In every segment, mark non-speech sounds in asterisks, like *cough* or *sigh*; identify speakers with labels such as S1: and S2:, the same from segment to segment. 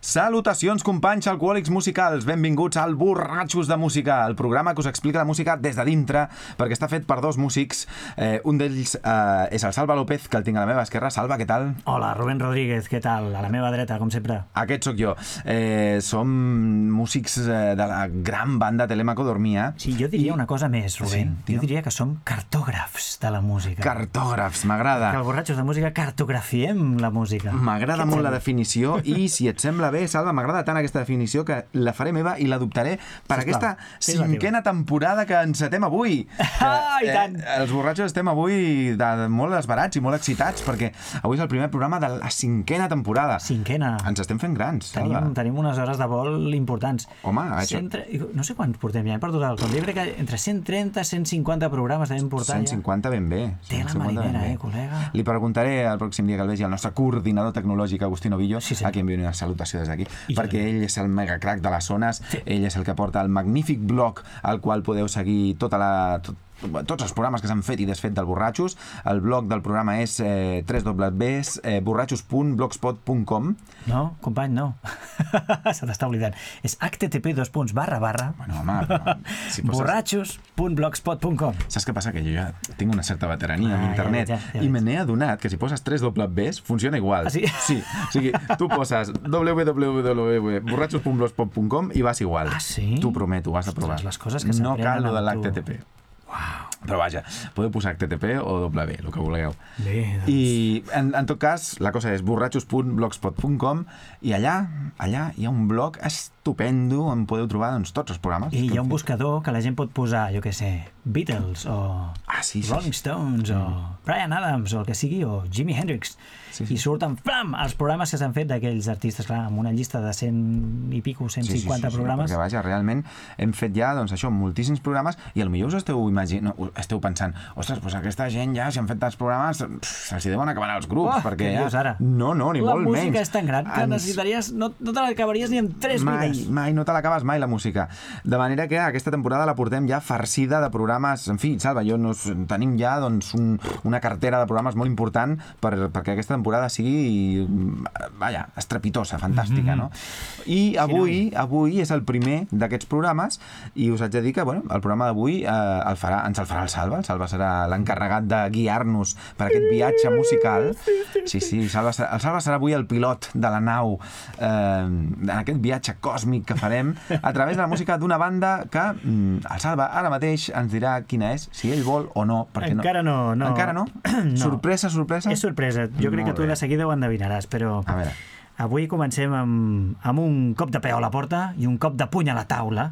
S1: Salutacions, companys alcohòlics musicals. Benvinguts al Borratxos de Música, el programa que us explica la música des de dintre, perquè està fet per dos músics. Eh, un d'ells eh, és el Salva López, que el tinc a la meva esquerra. Salva, què tal?
S2: Hola, Rubén Rodríguez, què tal? A la meva dreta, com sempre.
S1: Aquest sóc jo. Eh, som músics eh, de la gran banda Telemaco Dormia.
S2: Sí, jo diria
S1: I-
S2: una cosa més, Rubén.
S1: Sí,
S2: jo diria que som cartògrafs de la música.
S1: Cartògrafs,
S2: que
S1: m'agrada.
S2: els borratxos de música cartografiem la música.
S1: M'agrada molt la definició i, si et sembla bé, Salva, m'agrada tant aquesta definició que la faré meva i l'adoptaré per
S2: Sisplau,
S1: aquesta
S2: la
S1: cinquena temporada que encetem avui. *laughs*
S2: Ah, i tant.
S1: Eh, els borratxos estem avui de, molt esbarats i molt excitats perquè avui és el primer programa de la cinquena temporada.
S2: Cinquena.
S1: Ens estem fent grans, Salva.
S2: Tenim, tenim unes hores de vol importants.
S1: Home, això-
S2: 100, no sé quants portem ja, hem perdut el compte. Jo crec que entre 130 i 150 programes devem portar
S1: 150 ben bé.
S2: Té la
S1: 150 ben
S2: marinera, eh, col·lega?
S1: Li preguntaré el pròxim dia que el vegi al nostre coordinador tecnològic, Agustí Novillo,
S2: Sí, senyor.
S1: a qui envio una salutació des d'aquí, perquè ell és el mega crack de les zones, ell és el que porta el magnífic blog al qual podeu seguir tota la... Tot, tots els programes que s'han fet i desfet del Borratxos. El blog del programa és eh, www.borratxos.blogspot.com
S2: No, company, no. *laughs* Se t'està oblidant. És http dos punts barra barra
S1: Bueno, home, però, *laughs* si poses-
S2: borratxos.blogspot.com
S1: Saps què passa? Que jo ja tinc una certa veterania
S2: Ah,
S1: amb
S2: ja
S1: internet
S2: veig, ja, ja
S1: i me n'he adonat que si poses 3 Ws funciona igual.
S2: Ah, sí? *laughs*
S1: Sí, o sigui, tu poses www.borratxos.blogspot.com i vas igual.
S2: Ah, sí?
S1: T'ho prometo, ho has de provar.
S2: Les coses que
S1: No cal lo de l'HTTP. Però vaja, podeu posar HTTP o W, el que vulgueu.
S2: Bé, doncs...
S1: I en, en tot cas, la cosa és borratxos.blogspot.com i allà, allà hi ha un blog estupendo on podeu trobar doncs, tots els programes.
S2: I hi
S1: que
S2: ha un
S1: fet.
S2: buscador que la gent pot posar, jo què sé, Beatles o
S1: Ah, sí, sí,
S2: Rolling
S1: sí.
S2: Stones o Brian Adams o el que sigui, o Jimi Hendrix.
S1: Sí, sí.
S2: I surten, flam, els programes que s'han fet d'aquells artistes, clar, amb una llista de 100 i pico, 150 programes.
S1: perquè vaja, realment hem fet ja, doncs això, moltíssims programes i potser us esteu imaginant, no, esteu pensant, ostres, doncs aquesta gent ja, si han fet tants programes, se'ls deuen acabar els grups,
S2: Oh,
S1: perquè
S2: què
S1: ja...
S2: ara?
S1: No, no, ni
S2: la
S1: molt menys.
S2: música és tan gran que
S1: Ens-
S2: necessitaries... No, no te l'acabaries ni en 3
S1: mai,
S2: vides.
S1: mai, no te l'acabes mai, la música. De manera que aquesta temporada la portem ja farcida de programes... En fi, Salva, jo no, tenim ja doncs, un, una cartera de programes molt important per, perquè aquesta temporada sigui, mm, vaja, estrepitosa, fantàstica, no? I avui, avui és el primer d'aquests programes i us haig de dir que, bueno, el programa d'avui eh, el farà, ens el farà el Salva. El Salva serà l'encarregat de guiar-nos per aquest viatge musical. Sí, sí, el Salva, serà, el Salva serà avui el pilot de la nau eh, en aquest viatge còsmic que farem a través de la música d'una banda que mm, el Salva ara mateix ens dirà quina és, si ell vol o no. Perquè
S2: Encara no, no.
S1: Encara no? *clears throat*
S2: No.
S1: Sorpresa, sorpresa?
S2: És sorpresa. Jo crec
S1: Molt
S2: que tu
S1: bé.
S2: de seguida ho endevinaràs, però...
S1: A veure.
S2: Avui comencem amb, amb un cop de peu a la porta i un cop de puny a la taula,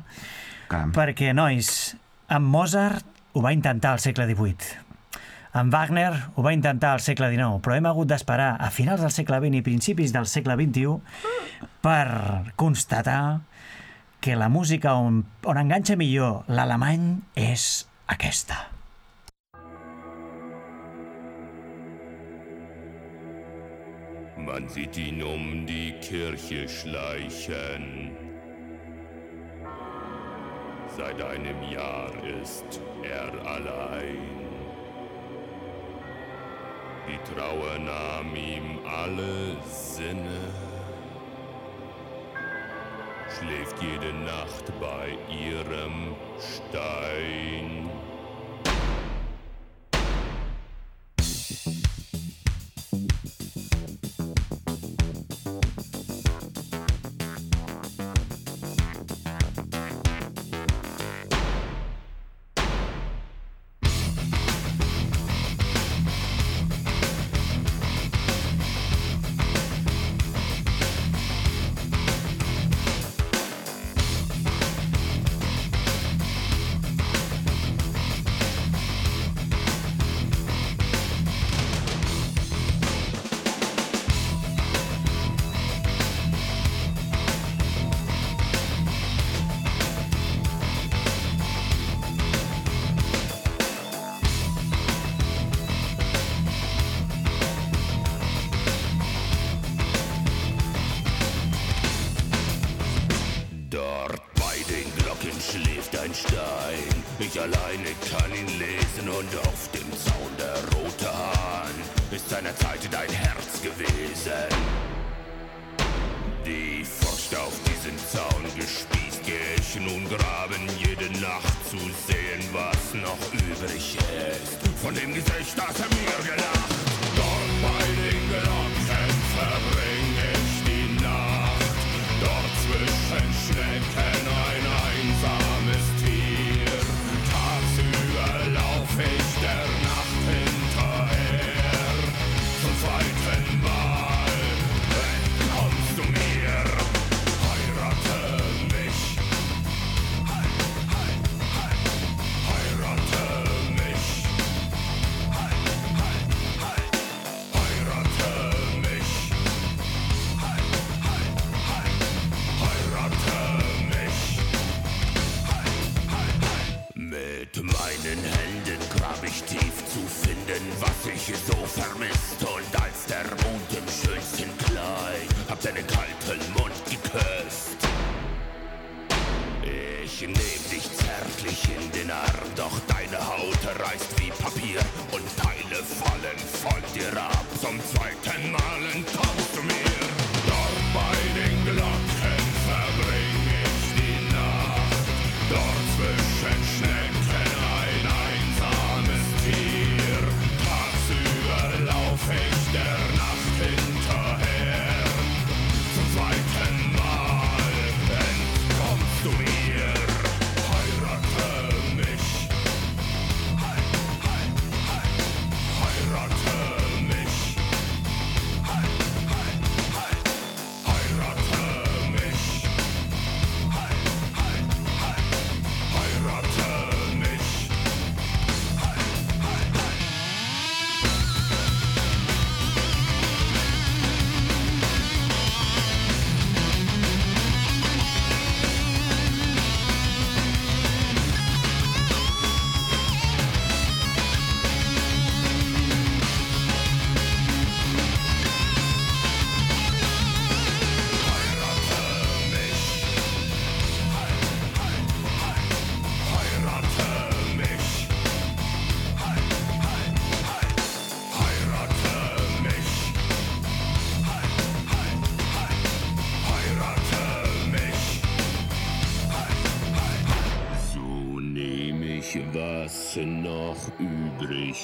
S1: Caram.
S2: perquè, nois, amb Mozart ho va intentar al segle XVIII. En Wagner ho va intentar al segle XIX, però hem hagut d'esperar a finals del segle XX i principis del segle XXI per constatar que la música on, on enganxa millor l'alemany és aquesta.
S3: Man sieht ihn um die Kirche schleichen. Seit einem Jahr ist er allein. Die Trauer nahm ihm alle Sinne. Schläft jede Nacht bei ihrem Stein.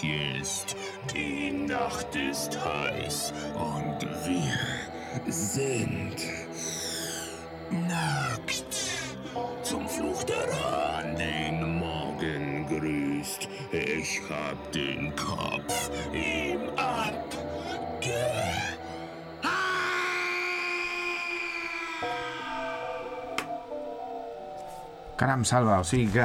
S3: Übrig ist. Die Nacht ist heiß und wir sind nackt. Zum Fluch der Hahn den Morgen grüßt. Ich hab den Kopf ihm abge...
S1: Caram, salva, o sigui que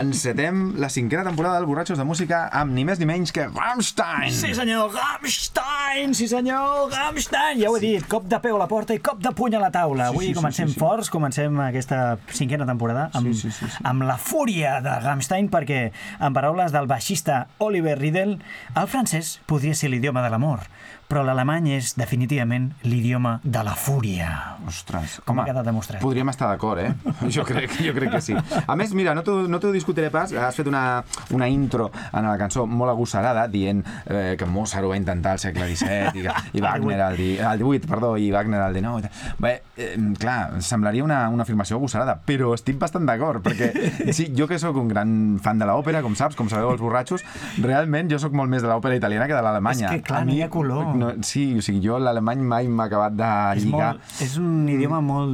S1: encetem la cinquena temporada del Borratxos de Música amb ni més ni menys que Rammstein!
S2: Sí, senyor, Rammstein! Sí, senyor, Rammstein! Ja ho he dit, cop de peu a la porta i cop de puny a la taula.
S1: Sí,
S2: Avui
S1: sí,
S2: comencem
S1: sí, sí.
S2: forts, comencem aquesta cinquena temporada amb,
S1: Sí, sí, sí, sí.
S2: amb la fúria de Rammstein, perquè, en paraules del baixista Oliver Riedel, el francès podria ser l'idioma de l'amor, però l'alemany és definitivament l'idioma de la fúria.
S1: Ostres,
S2: Com ha quedat demostrat?
S1: Podríem estar d'acord, eh? *laughs* Jo crec, jo crec que sí. A més, mira, no t'ho no discutiré pas, has fet una, una intro en la cançó molt agosarada dient eh, que Mozart ho va intentar al segle XVII i, *laughs* i Wagner al, di- al XVIII, perdó, i Wagner al XIX. Bé, eh, clar, semblaria una, una afirmació agosarada, però estic bastant d'acord, perquè *laughs* sí, jo que sóc un gran fan de l'òpera, com saps, com sabeu els borratxos, realment jo sóc molt més de l'òpera italiana que de l'alemanya.
S2: És que, clar,
S1: A
S2: no hi ha color.
S1: No, sí, o sigui, jo l'alemany mai m'ha acabat de
S2: És,
S1: lligar.
S2: molt, és un idioma molt,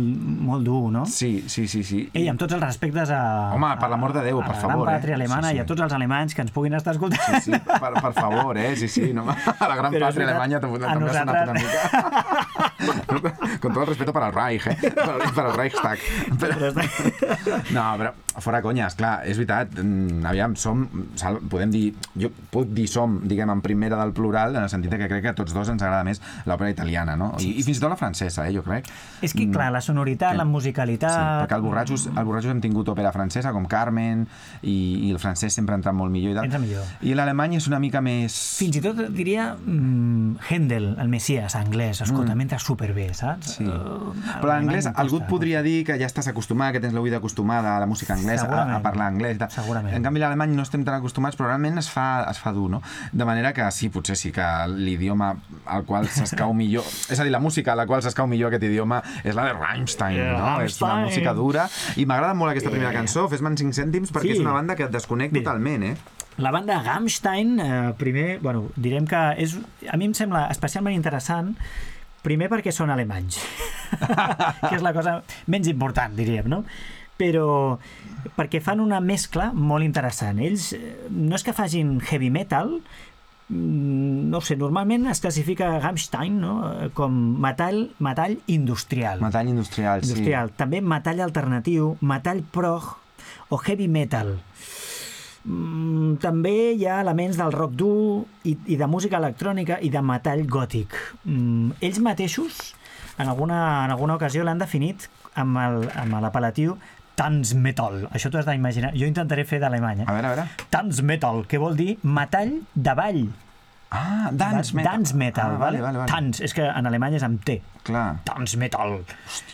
S2: molt dur, no?
S1: Sí, sí, sí, sí.
S2: Ei, amb tots els respectes a...
S1: Home, per l'amor de Déu,
S2: a
S1: per
S2: la
S1: favor,
S2: gran
S1: eh?
S2: pàtria alemana
S1: Sí, sí.
S2: i a tots els alemanys que ens puguin estar escoltant.
S1: Sí, per, per favor, eh? Sí, sí, no, a la gran
S2: Però
S1: pàtria alemanya
S2: a
S1: també ha sonat una mica... *laughs* Con todo el respeto para el Reich, eh? Para, para el Reichstag. Però... No, però fora conyes, clar, és veritat, mm, aviam, som, podem dir, jo puc dir som, diguem, en primera del plural, en el sentit que crec que a tots dos ens agrada més l'òpera italiana, no? I, I fins i tot la francesa, eh, jo crec.
S2: És que, clar, la sonoritat,
S1: que-
S2: la musicalitat...
S1: Sí, perquè al Borratxos, al Borratxos hem tingut òpera francesa, com Carmen, i, i el francès sempre ha entrat molt millor i tal.
S2: Entra millor.
S1: I l'alemany és una mica més...
S2: Fins i tot diria mm, Händel, el Messias anglès, escolta, mm. m'entra superbé, saps?
S1: Sí.
S2: Uh,
S1: Però l'anglès, algú et podria dir que ja estàs acostumat, que tens l'oïda acostumada a la música anglesa, a, a parlar anglès i tal.
S2: Segurament.
S1: En canvi, l'alemany no estem tan acostumats, però realment es fa, es fa dur, no? De manera que sí, potser sí que l'idioma al qual s'escau *laughs* millor... És a dir, la música a la qual s'escau millor aquest idioma és la de Rammstein,
S2: Yeah,
S1: no? És una
S2: Rammstein.
S1: música dura. I m'agrada molt aquesta primera cançó, Fes-me'n 5 cèntims, perquè
S2: Sí.
S1: és una banda que et desconec
S2: Mira.
S1: totalment, eh?
S2: La banda Rammstein, eh, primer, bueno, direm que és, a mi em sembla especialment interessant primer perquè són alemanys, *laughs* que és la cosa menys important, diríem, no? Però perquè fan una mescla molt interessant. Ells eh, no és que facin heavy metal, no ho sé, normalment es classifica Rammstein no? Eh, com metall, metall industrial.
S1: Metall industrial, sí.
S2: industrial. També metall alternatiu, metall prog o heavy metal. Mm, també hi ha elements del rock dur i, i de música electrònica i de metall gòtic. Mm, ells mateixos, en alguna, en alguna ocasió, l'han definit amb el- l'apel·latiu Tanzmetal. Això t'ho has d'imaginar. Jo intentaré fer d'alemany.
S1: A
S2: Eh?
S1: veure, a veure.
S2: Tanzmetal, que vol dir metall de ball.
S1: Ah, dance metal.
S2: Dance metal,
S1: ah,
S2: vale?
S1: vale, vale.
S2: Tanz, és que en alemany és amb T.
S1: Clar.
S2: Dance metal.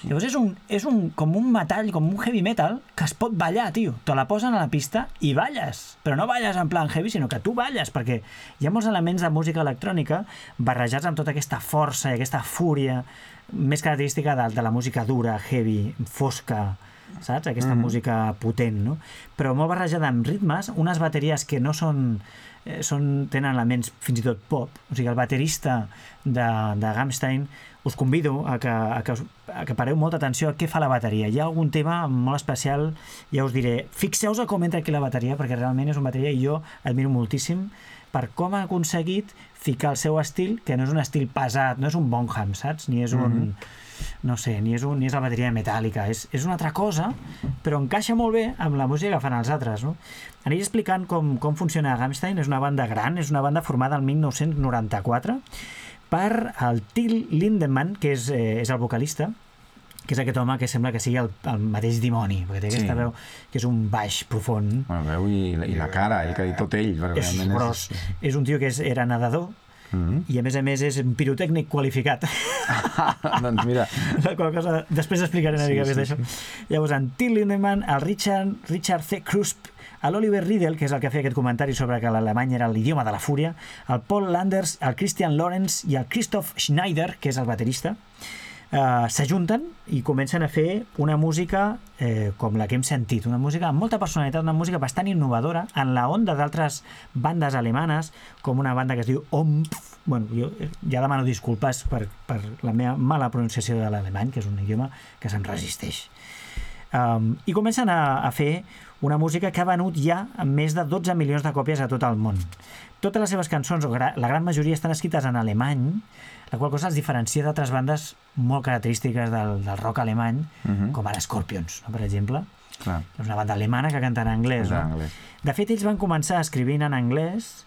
S2: Llavors és, un, és un, com un metall, com un heavy metal, que es pot ballar, tio. Te la posen a la pista i balles. Però no balles en plan heavy, sinó que tu balles, perquè hi ha molts elements de música electrònica barrejats amb tota aquesta força i aquesta fúria més característica de, de la música dura, heavy, fosca, saps? Aquesta música potent, no? Però molt barrejada amb ritmes, unes bateries que no són eh, són, tenen elements fins i tot pop. O sigui, el baterista de, de Rammstein us convido a que, a, que, a que pareu molta atenció a què fa la bateria. Hi ha algun tema molt especial, ja us diré. Fixeu-vos a com entra aquí la bateria, perquè realment és una bateria i jo admiro moltíssim per com ha aconseguit ficar el seu estil, que no és un estil pesat, no és un Bonham, saps? Ni és un... No sé, ni és, un, ni és la bateria metàl·lica, és, és una altra cosa, però encaixa molt bé amb la música que fan els altres, no? Aniré explicant com, com funciona Rammstein, és una banda gran, és una banda formada el 1994 per el Till Lindemann, que és, eh, és el vocalista, que és aquest home que sembla que sigui el, el mateix dimoni, perquè té
S1: Sí.
S2: aquesta veu que és un baix profund,
S1: Bueno, veu i, i la cara, ell que ha dit tot ell,
S2: és gros, és un tio que és, era nedador,
S1: Mm
S2: i a més a més és un pirotècnic qualificat. *laughs*
S1: doncs mira,
S2: la qual cosa, després explicaré una
S1: Sí,
S2: mica
S1: sí,
S2: més d'això. Llavors, en Till Lindemann, el Richard, Richard C. Krusp, l'Oliver Riedel, que és el que feia aquest comentari sobre que l'alemany era l'idioma de la fúria, el Paul Landers, el Christian Lorenz i el Christoph Schneider, que és el baterista, eh, s'ajunten i comencen a fer una música eh, com la que hem sentit, una música amb molta personalitat, una música bastant innovadora en la onda d'altres bandes alemanes, com una banda que es diu Ompf, bueno, jo eh, ja demano disculpes per, per la meva mala pronunciació de l'alemany, que és un idioma que se'm resisteix. Um, I comencen a, a fer una música que ha venut ja més de 12 milions de còpies a tot el món. Totes les seves cançons, o gra la gran majoria, estan escrites en alemany, la qual cosa els diferencia d'altres bandes molt característiques del, del rock alemany,
S1: Mhm.
S2: com ara Scorpions, no, per exemple.
S1: clar,
S2: És una banda alemana que canta en anglès. No?
S1: anglès.
S2: De fet, ells van començar escrivint en anglès,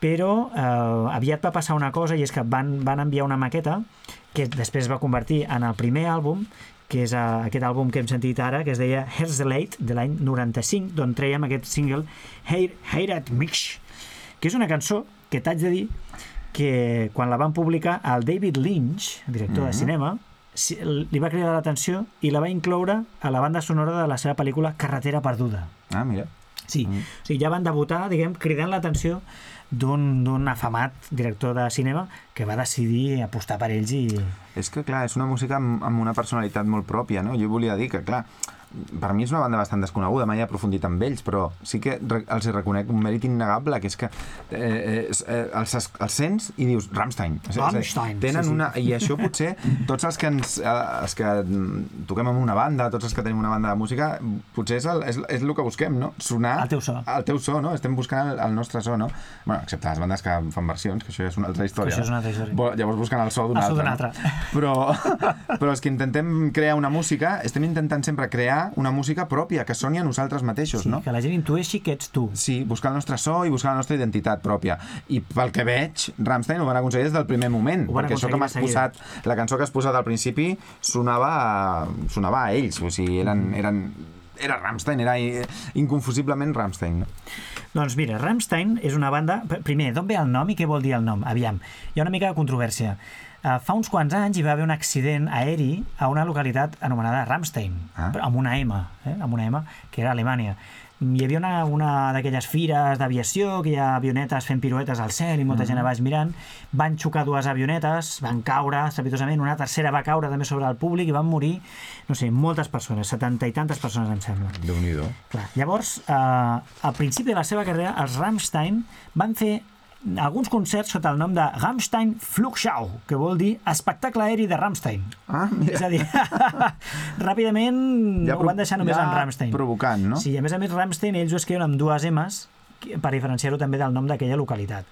S2: però eh, aviat va passar una cosa i és que van, van enviar una maqueta que després es va convertir en el primer àlbum que és uh, aquest àlbum que hem sentit ara, que es deia Herzlate, de l'any 95, d'on treiem aquest single Heir, Heirat Mich, que és una cançó que t'haig de dir que quan la van publicar, el David Lynch, director de
S1: Mhm.
S2: cinema, li va cridar l'atenció i la va incloure a la banda sonora de la seva pel·lícula Carretera perduda.
S1: Ah, mira.
S2: Sí,
S1: Mm.
S2: o sigui, ja van debutar, diguem, cridant l'atenció d'un afamat director de cinema que va decidir apostar per ells i...
S1: És que, clar, és una música amb, amb una personalitat molt pròpia, no? Jo volia dir que, clar, per mi és una banda bastant desconeguda, mai he aprofundit amb ells, però sí que els hi reconec un mèrit innegable, que és que eh, eh, eh, els, els sents i dius Rammstein.
S2: Rammstein,
S1: Tenen
S2: sí, sí.
S1: una... I això potser, tots els que, ens, eh, els que mm, toquem amb una banda, tots els que tenim una banda de música, potser és el, és, és el que busquem, no? Sonar...
S2: El teu so.
S1: El teu so, no? Estem buscant el, el nostre so, no? Bueno, excepte les bandes que fan versions, que això ja és una altra història.
S2: això és una altra
S1: Bo- Llavors busquen el so d'un altre.
S2: altre. *laughs*
S1: Però, però els que intentem crear una música, estem intentant sempre crear una música pròpia, que soni a nosaltres mateixos,
S2: Sí,
S1: no?
S2: que la gent intueixi que ets tu.
S1: Sí, buscar el nostre so i buscar la nostra identitat pròpia. I pel que veig, Rammstein ho van aconseguir des del primer moment, perquè això que m'has posat, la cançó que has posat al principi sonava a, sonava a ells, o sigui, eren, eren, era Rammstein, era i- inconfusiblement Rammstein. No?
S2: Doncs mira, Rammstein és una banda... pr- Primer, d'on ve el nom i què vol dir el nom? Aviam, hi ha una mica de controvèrsia. Uh, fa uns quants anys hi va haver un accident aeri a una localitat anomenada Rammstein,
S1: Ah.
S2: amb una M, eh? amb una M, que era Alemanya. Hi havia una, una d'aquelles fires d'aviació, que hi ha avionetes fent piruetes al cel i molta gent a baix mirant, van xocar dues avionetes, van caure estrepitosament, una tercera va caure també sobre el públic i van morir, no sé, moltes persones, 70 i tantes persones em sembla.
S1: déu nhi
S2: llavors, eh, al principi de la seva carrera, els Rammstein van fer alguns concerts sota el nom de Rammstein Flugschau, que vol dir espectacle aeri de Rammstein.
S1: Ah,
S2: És a dir, *laughs* ràpidament
S1: Ja
S2: ho van deixar només
S1: ja
S2: en Rammstein.
S1: provocant, no?
S2: Sí, a més a més Rammstein ells ho escriuen amb dues M's per diferenciar-ho també del nom d'aquella localitat.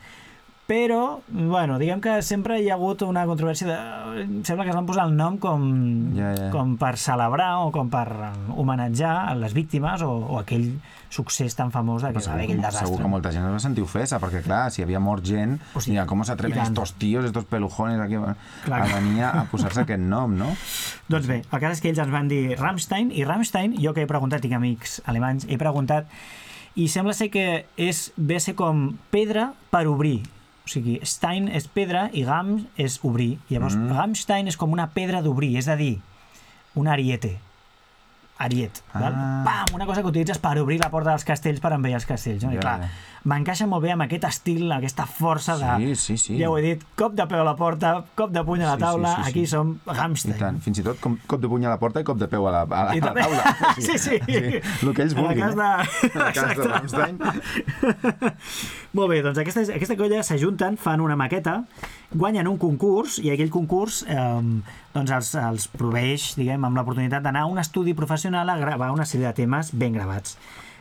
S2: Però, bueno, diguem que sempre hi ha hagut una controvèrsia de... em Sembla que es van posar el nom com,
S1: Ja, ja.
S2: com per celebrar o com per homenatjar a les víctimes o, o aquell succés tan famós de que va haver aquell desastre.
S1: segur que molta gent es va sentir ofesa, perquè clar, si havia mort gent,
S2: O sigui,
S1: sigui, com s'atreven estos tíos, estos pelujones aquí a
S2: Clar.
S1: venir a posar-se aquest nom, no?
S2: Doncs bé, el cas és que ells ens van dir Rammstein, i Rammstein, jo que he preguntat, tinc amics alemanys, he preguntat, i sembla ser que és, ve a ser com pedra per obrir. O sigui, Stein és pedra i Gams és obrir. Llavors, mm. Rammstein és com una pedra d'obrir, és a dir, un ariete. Ariet. Val?
S1: Ah.
S2: Pam! Una cosa que utilitzes per obrir la porta dels castells per enviar els castells. No? I clar. M'encaixa molt bé amb aquest estil, aquesta força de...
S1: Sí, sí, sí.
S2: Ja ho he dit, cop de peu a la porta, cop de puny a la
S1: Sí, sí,
S2: taula,
S1: sí, sí.
S2: aquí som
S1: I
S2: Rammstein.
S1: tant, fins i tot com, cop de puny a la porta i cop de peu a la, a la,
S2: I
S1: a la taula. *laughs*
S2: Sí, sí.
S1: El que ells
S2: En el
S1: vulguin.
S2: cas de-
S1: eh? En el cas de
S2: Exacte.
S1: Rammstein. *laughs*
S2: Molt bé, doncs aquesta, aquesta colla s'ajunten, fan una maqueta, guanyen un concurs i aquell concurs eh, doncs els, els proveeix, diguem, amb l'oportunitat d'anar a un estudi professional a gravar una sèrie de temes ben gravats.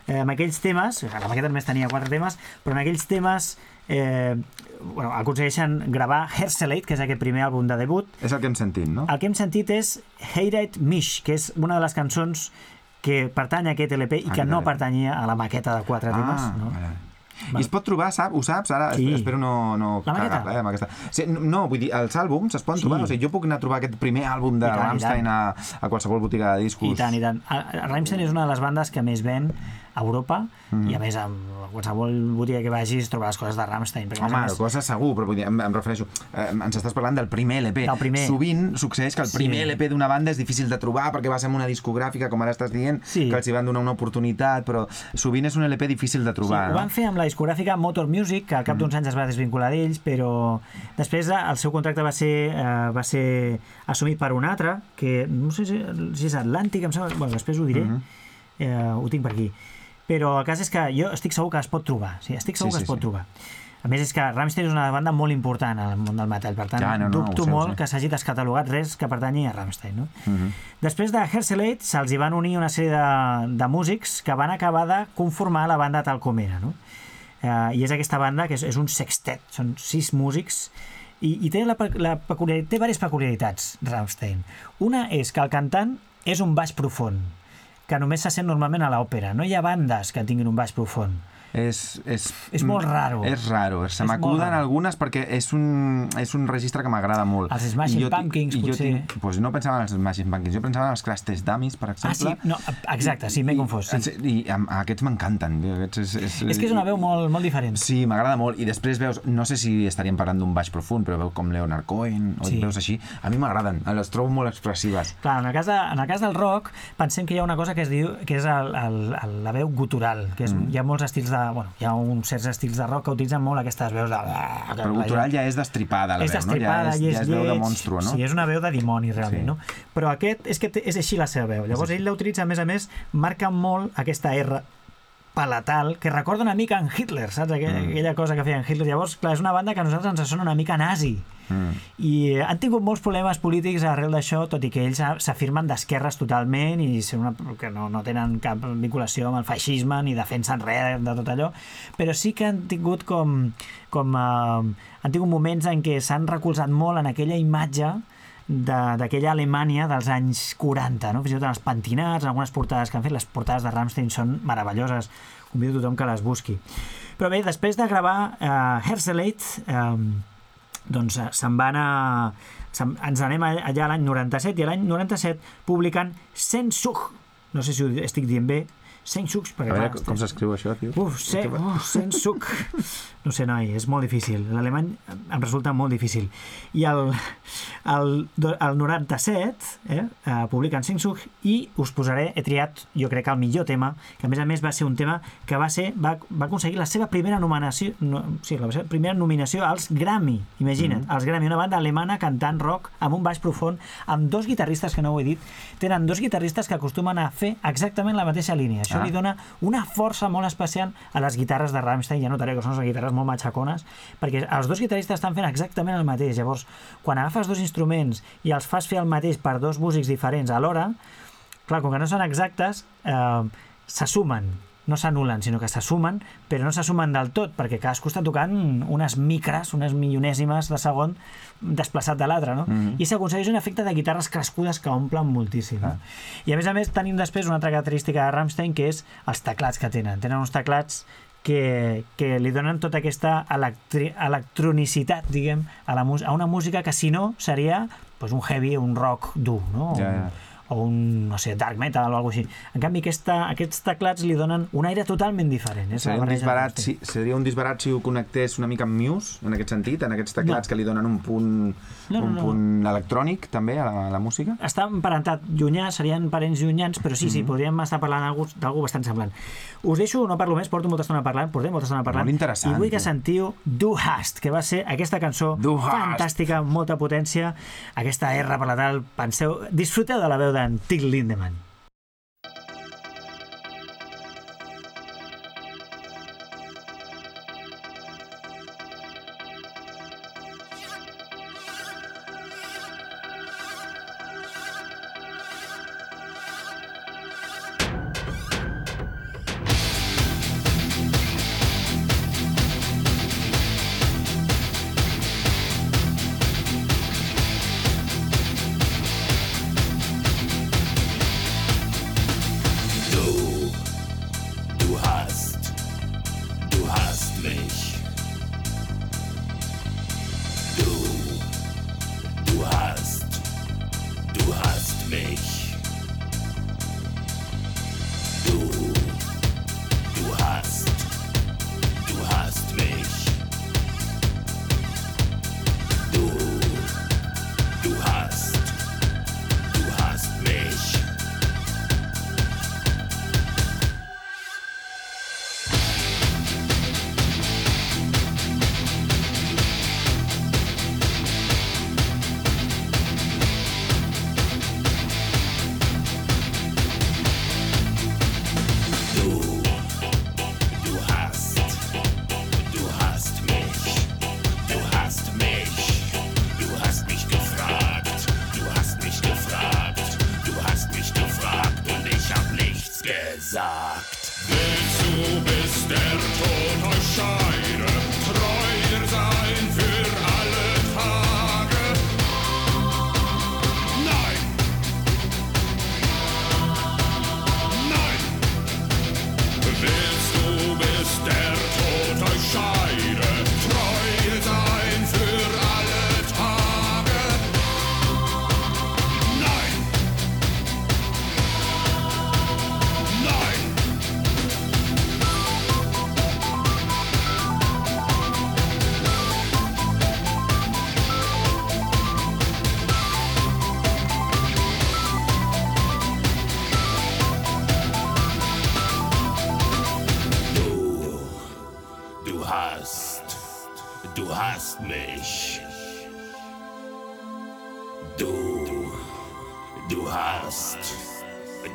S2: Eh, amb aquells temes, la maqueta només tenia quatre temes, però en aquells temes eh, bueno, aconsegueixen gravar Herselate, que és aquest primer àlbum de debut,
S1: És el que hem sentit, no?
S2: el que hem sentit és Hated Mish, que és una de les cançons que pertany a aquest LP i
S1: Ah,
S2: que no pertanyia a la maqueta de quatre temes. No?
S1: vale. I es pot trobar, sap, ho saps? Ara
S2: Sí.
S1: espero no, no
S2: La
S1: eh, amb aquesta... Sí, no, vull dir, els àlbums es poden
S2: Sí.
S1: trobar, o sigui, jo puc anar a trobar aquest primer àlbum de Rammstein a, a qualsevol botiga de discos.
S2: I tant, i tant. Rammstein és una de les bandes que més ven a Europa
S1: Mm.
S2: i a més amb qualsevol botiga que vagis trobaràs coses de Rammstein. Perquè, a més
S1: Home,
S2: més,
S1: cosa segur, però vull dir, em, em refereixo, eh, ens estàs parlant del primer LP.
S2: Del primer.
S1: Sovint succeeix que el
S2: Sí.
S1: primer LP d'una banda és difícil de trobar perquè va ser una discogràfica, com ara estàs dient,
S2: Sí.
S1: que els hi van donar una oportunitat, però sovint és un LP difícil de
S2: Sí,
S1: trobar.
S2: ho van
S1: no?
S2: fer amb la discogràfica Motor Music, que al cap d'uns anys es va desvincular d'ells, però després el seu contracte va ser, eh, va ser assumit per un altre, que no sé si, si és Atlàntic, em sembla... Bueno, després ho diré, eh, ho tinc per aquí. Però el cas és que jo estic segur que es pot trobar, sí, estic segur
S1: Sí,
S2: que
S1: sí,
S2: es pot
S1: sí.
S2: trobar. A més, és que Rammstein és una banda molt important al món del metall, per tant,
S1: Ja, no, no,
S2: dubto
S1: ho sé,
S2: molt
S1: sé.
S2: que s'hagi descatalogat res que pertanyi a Rammstein. No?
S1: Mhm.
S2: Després de Herselate se'ls hi van unir una sèrie de, de músics que van acabar de conformar la banda tal com era. No? Eh, I és aquesta banda que és, és un sextet, són sis músics i, i té, la, la peculiar, té diverses peculiaritats, Rammstein. Una és que el cantant és un baix profund, que només se sent normalment a l'òpera. No hi ha bandes que tinguin un baix profund.
S1: És, és,
S2: És molt raro.
S1: És raro. Se
S2: És
S1: m'acuden algunes perquè és un, és un registre que m'agrada molt.
S2: Els Smashing
S1: jo
S2: Pumpkins,
S1: jo
S2: potser.
S1: Tinc, doncs no pensava en els Smashing Pumpkins, jo pensava en els Crash Test Dummies, per
S2: Ah, sí?
S1: exemple.
S2: No, exacte, sí, m'he confós. Sí.
S1: I, i am- aquests m'encanten. Aquests És, és,
S2: És que és una veu molt, molt diferent.
S1: Sí, m'agrada molt. I després veus, no sé si estaríem parlant d'un baix profund, però veu com Leonard Cohen, o
S2: Sí.
S1: veus així. A mi m'agraden, les trobo molt expressives.
S2: Clar, en el, cas de, en el cas del rock, pensem que hi ha una cosa que es diu que és el, el, el, la veu gutural, que és, mm. hi ha molts estils de... Bueno, hi ha uns certs estils de rock que utilitzen molt aquestes veus de...
S1: Però gutural ja és destripada, la
S2: és
S1: veu, no?
S2: destripada
S1: Ja és,
S2: i és
S1: ja és veu de
S2: lleig.
S1: monstru, no?
S2: Sí, és una veu de dimoni, realment,
S1: Sí.
S2: no? Però aquest és que és així la seva veu. Llavors ell la utilitza, a més a més, marca molt aquesta R palatal, que recorda una mica en Hitler, saps? Aquella, mm. aquella cosa que feia en Hitler. Llavors, clar, és una banda que a nosaltres ens sona una mica nazi.
S1: Mm.
S2: I han tingut molts problemes polítics arrel d'això, tot i que ells s'afirmen d'esquerres totalment i una, que no, no tenen cap vinculació amb el feixisme ni defensen res de tot allò, però sí que han tingut com, com eh, han tingut moments en què s'han recolzat molt en aquella imatge de- d'aquella Alemanya dels anys 40, no? fins i tot en els pentinats, en algunes portades que han fet, les portades de Rammstein són meravelloses, convido tothom que les busqui. Però bé, després de gravar eh, Herselate, eh, doncs eh, se'n van a... Se'n, ens anem a- allà a l'any 97 i a l'any 97 publiquen Sensuch, no sé si ho estic dient bé, Sengsuk,
S1: A
S2: perquè
S1: veure
S2: clar,
S1: com s'escriu això, tio.
S2: Uf, se, uf, Sensuk. *laughs* No sé, noi, és molt difícil. L'alemany em resulta molt difícil. I el, el, el 97 eh, publiquen Sensuk i us posaré, he triat, jo crec que el millor tema, que a més a més va ser un tema que va ser va, va aconseguir la seva primera nominació, no, sí, la seva primera nominació als Grammy, imagina't,
S1: Mm.
S2: als Grammy, una banda alemana cantant rock amb un baix profund, amb dos guitarristes, que no ho he dit, tenen dos guitarristes que acostumen a fer exactament la mateixa línia. Això
S1: Ah.
S2: li dona una força molt especial a les guitarres de Rammstein, ja notaré que són unes guitarres molt matxacones, perquè els dos guitarristes estan fent exactament el mateix. Llavors, quan agafes dos instruments i els fas fer el mateix per dos músics diferents alhora, clar, com que no són exactes, eh, se sumen, no s'anulen, sinó que se sumen, però no se sumen del tot, perquè cadascú està tocant unes micres, unes milionèsimes de segon desplaçat de l'altre, no?
S1: Mhm.
S2: I s'aconsegueix un efecte de guitarres crescudes que omplen moltíssim.
S1: Ah.
S2: I a més a més tenim després una altra característica de Rammstein que és els teclats que tenen. Tenen uns teclats que, que li donen tota aquesta electri electronicitat, diguem, a, la, a una música que si no seria pues, un heavy, un rock dur, no?
S1: Ja, ja.
S2: o un, no sé, dark metal o alguna així. En canvi, aquesta, aquests teclats li donen un aire totalment diferent. La
S1: Seria un, disbarat, si, seria un disbarat si ho connectés una mica amb Muse, en aquest sentit, en aquests teclats
S2: No.
S1: que li donen un punt,
S2: No, no,
S1: un
S2: no.
S1: punt electrònic, també, a la, a la música.
S2: està emparentat llunyà, serien parents llunyans, però sí, sí,
S1: Mhm.
S2: podríem estar parlant d'algú bastant semblant. Us deixo, no parlo més, porto molta estona parlant, portem molta estona parlant,
S1: Molt interessant,
S2: i vull que sentiu Du Hast, que va ser aquesta cançó
S1: hast.
S2: fantàstica, amb molta potència, aquesta R per lateral, penseu, disfruteu de la veu d'en Till Lindemann.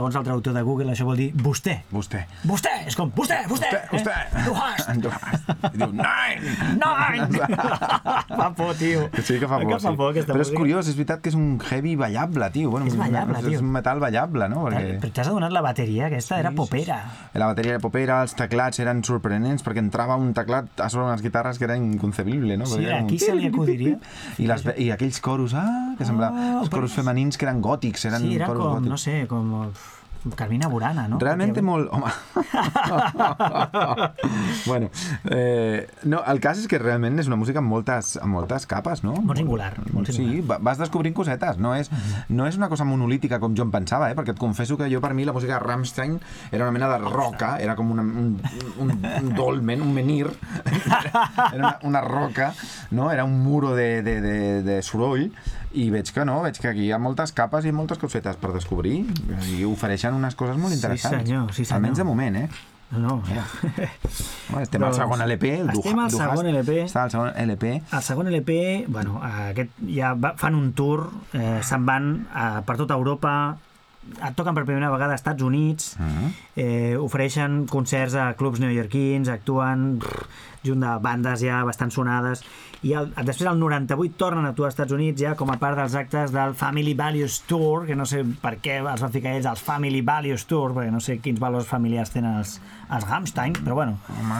S2: Segons el traductor de Google, això vol dir vostè.
S1: Vostè.
S2: Vostè, és com vostè, vostè.
S1: Vostè,
S2: Eh? Du hast. *laughs*
S1: Du hast. I diu, nine! *laughs*
S2: Nine! fa por, tio.
S1: Sí que fa por,
S2: que fa
S1: sí.
S2: por
S1: Però és
S2: música.
S1: curiós, és veritat que és un heavy ballable, tio. Bueno,
S2: És ballable,
S1: és,
S2: tio.
S1: És un metal ballable, no? Perquè...
S2: Però t'has adonat la bateria, aquesta era popera.
S1: La bateria era popera, els teclats eren sorprenents perquè entrava un teclat a sobre unes guitarres que era inconcebible, no?
S2: Sí,
S1: Perquè era
S2: a
S1: un
S2: se li acudiria? *laughs*
S1: I, les, I aquells coros, ah, que sembla...
S2: Ah,
S1: els coros femenins que eren gòtics, eren
S2: Sí, era
S1: coros
S2: com,
S1: gòtics.
S2: no sé, com Carmina Burana, no?
S1: Realment
S2: Perquè-
S1: molt... Home... *laughs* bueno, eh, no, el cas és que realment és una música amb moltes, amb moltes capes, no?
S2: Molt singular, molt singular.
S1: Sí, va- vas descobrint cosetes, no és, no és una cosa monolítica com jo em pensava, eh? perquè et confesso que jo per mi la música de Rammstein era una mena de roca, era com una, un, un, un dolmen, un menhir, *laughs* era una, una roca, no? era un muro de, de, de, de soroll, i veig que no, veig que aquí hi ha moltes capes i moltes cosetes per descobrir, i ofereixen unes coses molt
S2: Sí,
S1: interessants.
S2: senyor, sí, senyor.
S1: Almenys de moment, eh?
S2: No, mira.
S1: Bueno, estem al
S2: Doncs,
S1: segon LP, el
S2: estem al segon LP.
S1: Està al segon LP.
S2: El segon LP, bueno, aquest ja va, fan un tour, eh, se'n van eh, per tota Europa, eh, toquen per primera vegada als Estats Units,
S1: Mm.
S2: eh, ofereixen concerts a clubs neoyorquins, actuen brr, junt de bandes ja bastant sonades, i el, després al 98 tornen a actuar als Estats Units ja com a part dels actes del Family Values Tour, que no sé per què els van ficar ells als Family Values Tour, perquè no sé quins valors familiars tenen els, els Rammstein, però bueno,
S1: Home,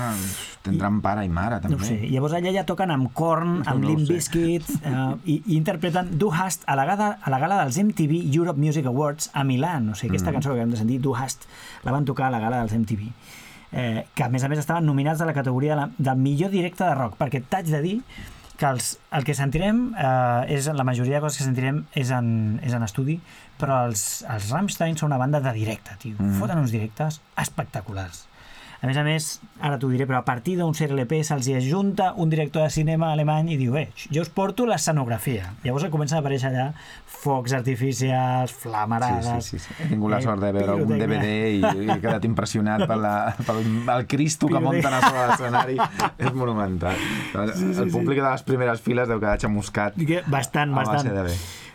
S1: tindran pare i mare, també.
S2: no sé. I llavors allà ja toquen amb Korn, amb
S1: no
S2: Limp
S1: sé.
S2: Bizkit, eh, i, i interpreten Du Hast a la, gala, a la gala dels MTV Europe Music Awards a Milà. O sigui,
S1: Mm.
S2: aquesta cançó que hem de sentir, Du Hast, la van tocar a la gala dels MTV. Eh, que a més a més estaven nominats a la categoria de la, del millor directe de rock, perquè t'haig de dir que els, el que sentirem eh, és, la majoria de coses que sentirem és en, és en estudi, però els, els Rammstein són una banda de directe, tio. Mm. Foten uns directes espectaculars. A més a més, ara t'ho diré, però a partir d'un CRLP se'ls hi ajunta un director de cinema alemany i diu, eh, jo us porto l'escenografia. Llavors comencen a aparèixer allà focs artificials, flamarades...
S1: Sí, sí, sí, sí. He tingut la
S2: eh,
S1: sort de veure algun
S2: pirotècnia.
S1: DVD i, i he quedat impressionat per la, pel el Cristo que munten a sobre l'escenari. És monumental. El públic de les primeres files deu quedar xamuscat.
S2: Bastant, bastant.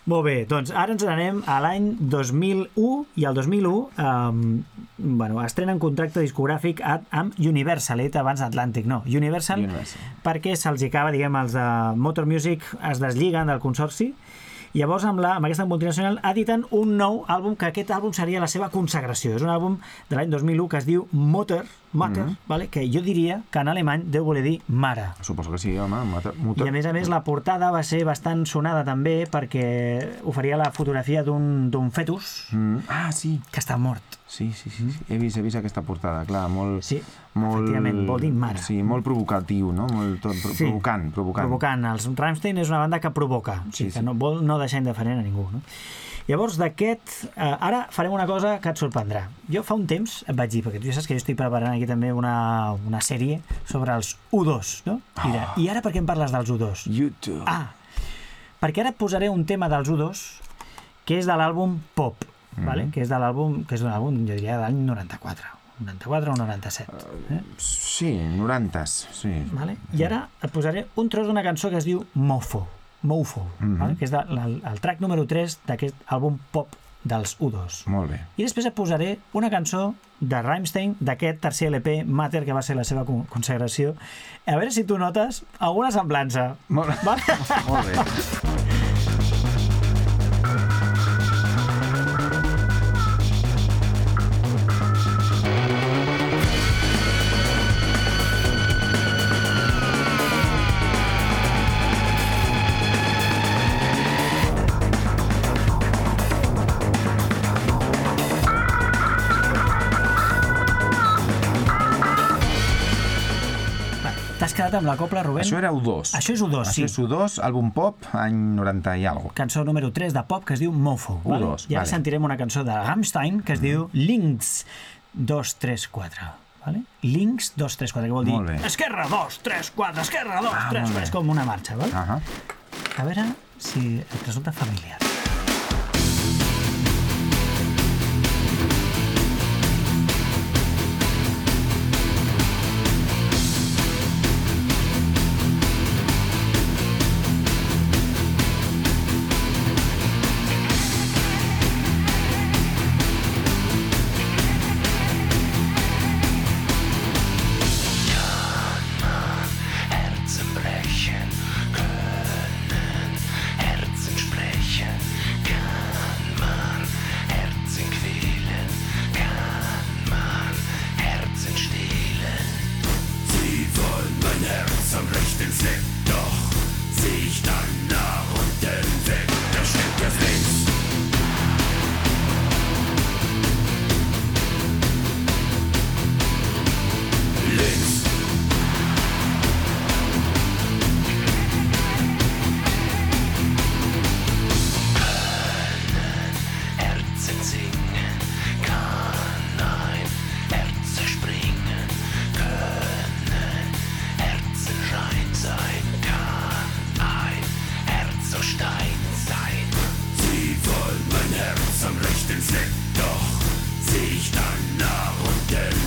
S2: Molt bé, doncs ara ens n'anem a l'any 2001 i el 2001 um, bueno, estrenen contracte discogràfic a, amb Universal, dit abans Atlantic, no, Universal,
S1: Universal.
S2: perquè se'ls acaba, diguem, els de Motor Music es deslliguen del consorci i llavors amb, la, amb aquesta multinacional editen un nou àlbum, que aquest àlbum seria la seva consagració. És un àlbum de l'any 2001 que es diu Motor, Motor
S1: Mhm.
S2: vale? que jo diria que en alemany deu voler dir mare.
S1: Suposo que sí, home. Motor,
S2: I a més a més la portada va ser bastant sonada també perquè oferia la fotografia d'un d'un fetus
S1: Mm. Ah, sí.
S2: que està mort.
S1: Sí, sí, sí. sí. He vist, he vist aquesta portada, clar, molt...
S2: Sí,
S1: molt,
S2: efectivament, vol dir mare.
S1: Sí, molt provocatiu, no? Molt, tot, pro,
S2: Sí.
S1: provocant, provocant.
S2: Provocant. Els Rammstein és una banda que provoca, o sigui,
S1: Sí, sí.
S2: que no vol no deixar indiferent a ningú. No? Llavors, d'aquest... Eh, ara farem una cosa que et sorprendrà. Jo fa un temps et vaig dir, perquè tu ja saps que jo estic preparant aquí també una, una sèrie sobre els U2, no? I, de, I ara per què em parles dels U2?
S1: YouTube.
S2: Ah, perquè ara et posaré un tema dels U2 que és de l'àlbum Pop,
S1: Mhm.
S2: vale? que és de l'àlbum, que és un àlbum, jo diria, de l'any 94, 94 o 97. Eh?
S1: Sí, 90, sí.
S2: Vale? I ara et posaré un tros d'una cançó que es diu Mofo, Mofo,
S1: Mhm.
S2: vale? que és de, el, el track número 3 d'aquest àlbum Pop dels U2.
S1: Molt bé.
S2: I després et posaré una cançó de Rammstein, d'aquest tercer LP, Matter, que va ser la seva con- consagració. A veure si tu notes alguna semblança.
S1: Molt,
S2: Vale? *laughs*
S1: molt bé.
S2: Quedat amb la copla, Rubén?
S1: Això era U2.
S2: Això és U2, sí.
S1: Això és U2, àlbum pop, any 90 i alguna
S2: cançó número 3 de pop que es diu Mofo.
S1: U2,
S2: I ara
S1: vale. Mm.
S2: sentirem una cançó de Rammstein que es diu Links 2, 3, 4. Vale? Links 2, 3, 4, que vol dir esquerra 2, 3, 4, esquerra 2,
S1: Ah,
S2: 3,
S1: molt
S2: 4,
S1: bé.
S2: és com una marxa. Val?
S1: Ahà.
S2: A veure si et resulta familiar.
S3: Sick, doch zieh ich dann nach unten.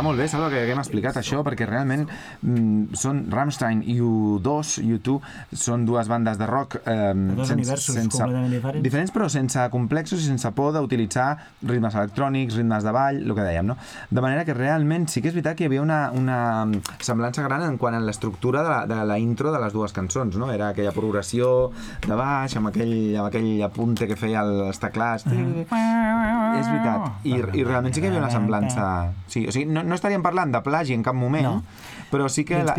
S1: Està molt bé, Salva, que haguem explicat això, perquè realment mm, són Rammstein i U2, U2, són dues bandes de rock... Eh,
S2: dos universos completament diferents.
S1: Diferents, però sense complexos i sense por d'utilitzar ritmes electrònics, ritmes de ball, el que dèiem, no? De manera que realment sí que és veritat que hi havia una, una semblança gran en quant a l'estructura de, la, de la intro de les dues cançons, no? Era aquella progressió de baix, amb aquell, amb aquell apunte que feia els teclats... És veritat. I, I realment sí que hi havia una semblança... Sí, o sigui, no, no estaríem parlant de plagi en cap moment,
S2: No.
S1: però sí que... la-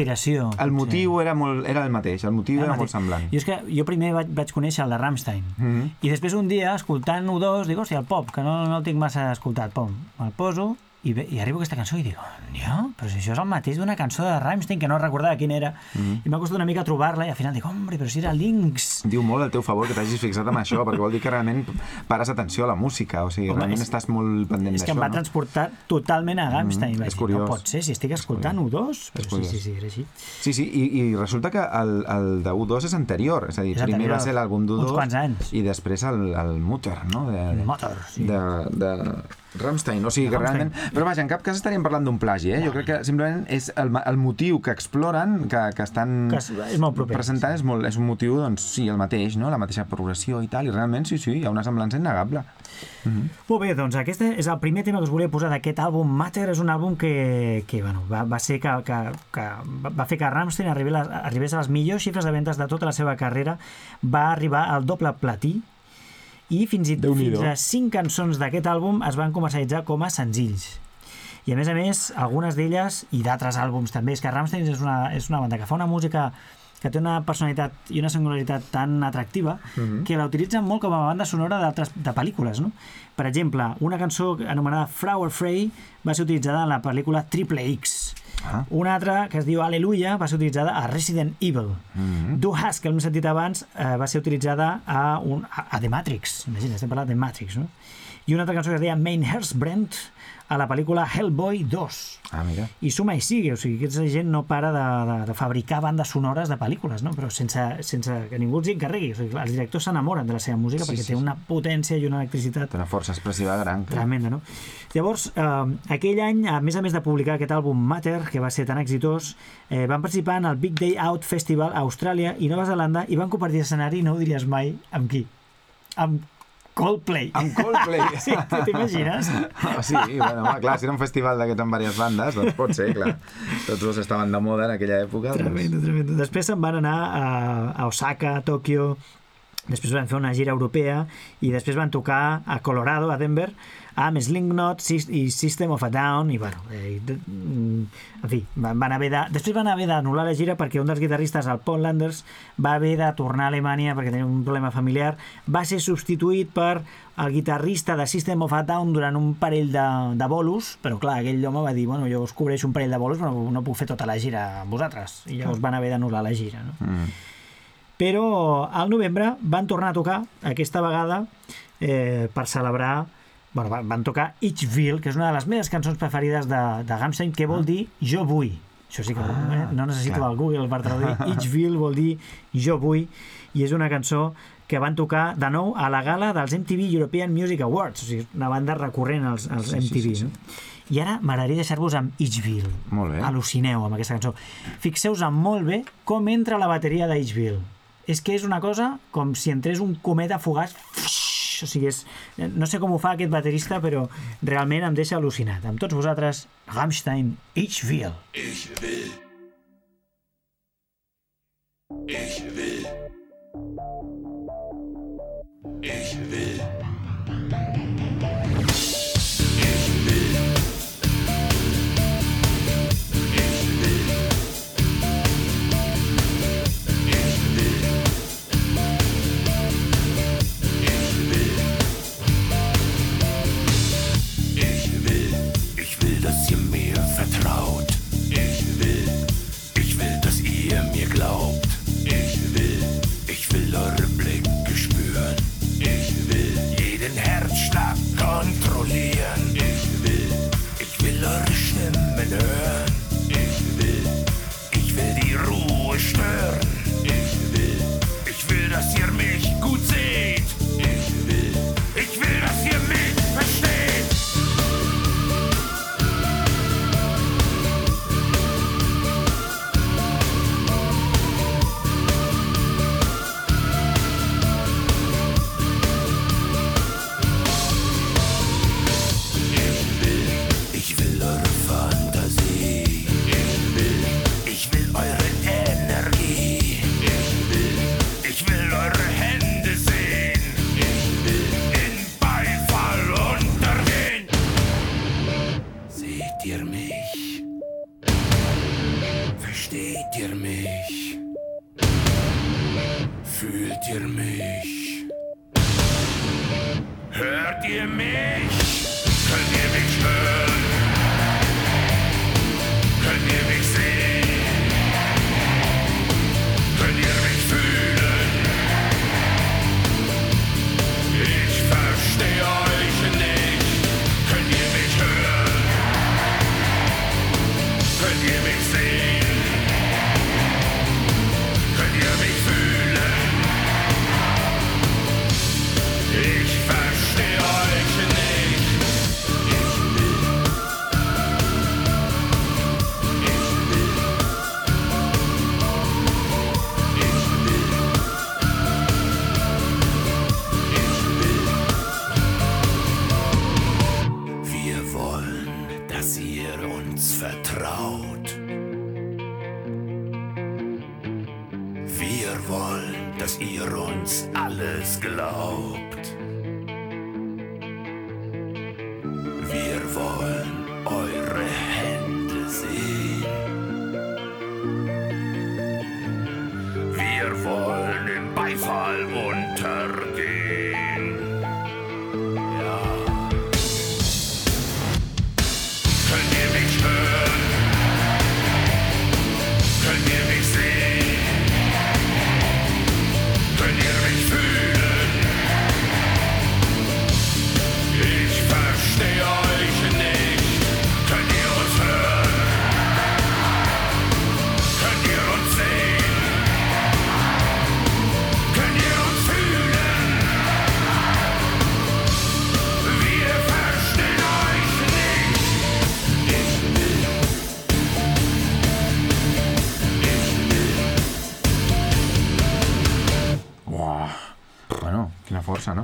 S1: El motiu era, molt, era el mateix, el motiu era,
S2: Ara
S1: molt
S2: mateix.
S1: semblant.
S2: Jo és que jo primer vaig, vaig conèixer el de Rammstein
S1: Mhm.
S2: i després un dia, escoltant U2, dic, hòstia, el pop, que no, no el tinc massa escoltat, pom, me'l poso i, ve, i arribo a aquesta cançó i dic, ja, però si això és el mateix d'una cançó de Rammstein que no recordava quina era
S1: Mhm.
S2: i m'ha costat una mica trobar-la i al final dic, hombre, però si era Lynx
S1: Diu molt al teu favor que t'hagis fixat en això, perquè vol dir que realment pares atenció a la música, o sigui,
S2: Home,
S1: realment
S2: és-
S1: estàs molt pendent
S2: és que
S1: d'això,
S2: em va
S1: no?
S2: transportar totalment a Rammstein.
S1: Mhm,
S2: Vaig
S1: és
S2: dir,
S1: curiós.
S2: No pot ser, si estic escoltant U2.
S1: És
S2: Però sí, sí, sí, era així.
S1: Sí, sí, i, i resulta que el, el de U2 és anterior, és a dir,
S2: És
S1: primer
S2: anterior,
S1: va ser l'àlbum d'U2
S2: uns quants anys.
S1: i després el, el Mutter, no? De,
S2: El Mutter, sí.
S1: De, de Rammstein, o sigui que
S2: Rammstein.
S1: realment... Però vaja, en cap cas estaríem parlant d'un plagi, eh? Jo crec que simplement és el, el motiu que exploren, que, que estan
S2: Que és- és molt proper,
S1: presentant, és, molt, és un motiu, doncs sí, el mateix, no? La mateixa progressió i tal, i realment sí, sí, hi ha una semblança innegable.
S2: Molt bé, doncs aquest és el primer tema que us volia posar d'aquest àlbum. Matter és un àlbum que, que bueno, va, va ser que, que, que va fer que Rammstein arribés, a les- arribés a les millors xifres de ventes de tota la seva carrera. Va arribar al doble platí i fins, i,
S1: Déu-n'hi-do.
S2: fins a cinc cançons d'aquest àlbum es van comercialitzar com a senzills. I a més a més, algunes d'elles, i d'altres àlbums també, és que Rammstein és una, és una banda que fa una música que té una personalitat i una singularitat tan atractiva que la utilitzen molt com a banda sonora d'altres de pel·lícules, no? Per exemple, una cançó anomenada Flower Frey va ser utilitzada en la pel·lícula Triple X.
S1: Ah.
S2: Una altra, que es diu Aleluia, va ser utilitzada a Resident Evil. Du Has, que hem sentit abans, eh, va ser utilitzada a, un, a, a The Matrix. Imagina, estem parlant de Matrix, no? I una altra cançó que es deia Main Brent a la pel·lícula Hellboy 2.
S1: Ah, mira.
S2: I suma i sigue, o sigui, aquesta gent no para de, de, de fabricar bandes sonores de pel·lícules, no? però sense, sense que ningú els hi encarregui. O sigui, els directors s'enamoren de la seva música
S1: Sí,
S2: perquè
S1: sí,
S2: té
S1: sí.
S2: una potència i una electricitat
S1: Té una força expressiva gran. clar.
S2: tremenda, no? Llavors, eh, aquell any, a més a més de publicar aquest àlbum Matter, que va ser tan exitós, eh, van participar en el Big Day Out Festival a Austràlia i Nova Zelanda i van compartir escenari, no ho diries mai, amb qui? Amb Coldplay.
S1: Amb Coldplay. *laughs*
S2: Sí, t'imagines?
S1: Ah, *laughs* sí, bueno, home, clar, si era un festival d'aquests amb diverses bandes, doncs pot ser, clar. Tots dos estaven de moda en aquella època. Doncs...
S2: Tremendo, tremendo. Després se'n van anar a, a Osaka, a Tòquio, després van fer una gira europea i després van tocar a Colorado, a Denver, amb Slipknot Sys- i System of a Down i bueno, eh, mm, en fi, van, van haver de, després van haver d'anul·lar la gira perquè un dels guitarristes, el Paul Landers, va haver de tornar a Alemanya perquè tenia un problema familiar, va ser substituït per el guitarrista de System of a Down durant un parell de, de bolos, però clar, aquell home va dir, bueno, jo us cobreixo un parell de bolos, però no puc fer tota la gira amb vosaltres, i llavors van haver d'anul·lar la gira, no?
S1: Mm.
S2: però al novembre van tornar a tocar aquesta vegada eh, per celebrar bueno, van- van tocar Itchville, que és una de les meves cançons preferides de, de Rammstein, que vol dir jo vull. Això sí que
S1: Ah,
S2: eh, no necessito
S1: clar.
S2: el Google per traduir. *laughs* Itchville vol dir jo vull, i és una cançó que van tocar de nou a la gala dels MTV European Music Awards, o sigui, una banda recurrent als, als
S1: Sí, sí,
S2: MTV.
S1: sí, sí.
S2: No? I ara m'agradaria deixar-vos amb Itchville.
S1: Molt bé.
S2: Al·lucineu amb aquesta cançó. Fixeu-vos molt bé com entra la bateria d'Itchville. És que és una cosa com si entrés un cometa fugaç o sigui, és, no sé com ho fa aquest baterista, però realment em deixa al·lucinat. Amb tots vosaltres, Rammstein.
S3: Ich will. Ich will. Ich will. Ich kontrollieren. Ich will. Ich will eure Stimmen hören. Ich will. Ich will die Ruhe stören.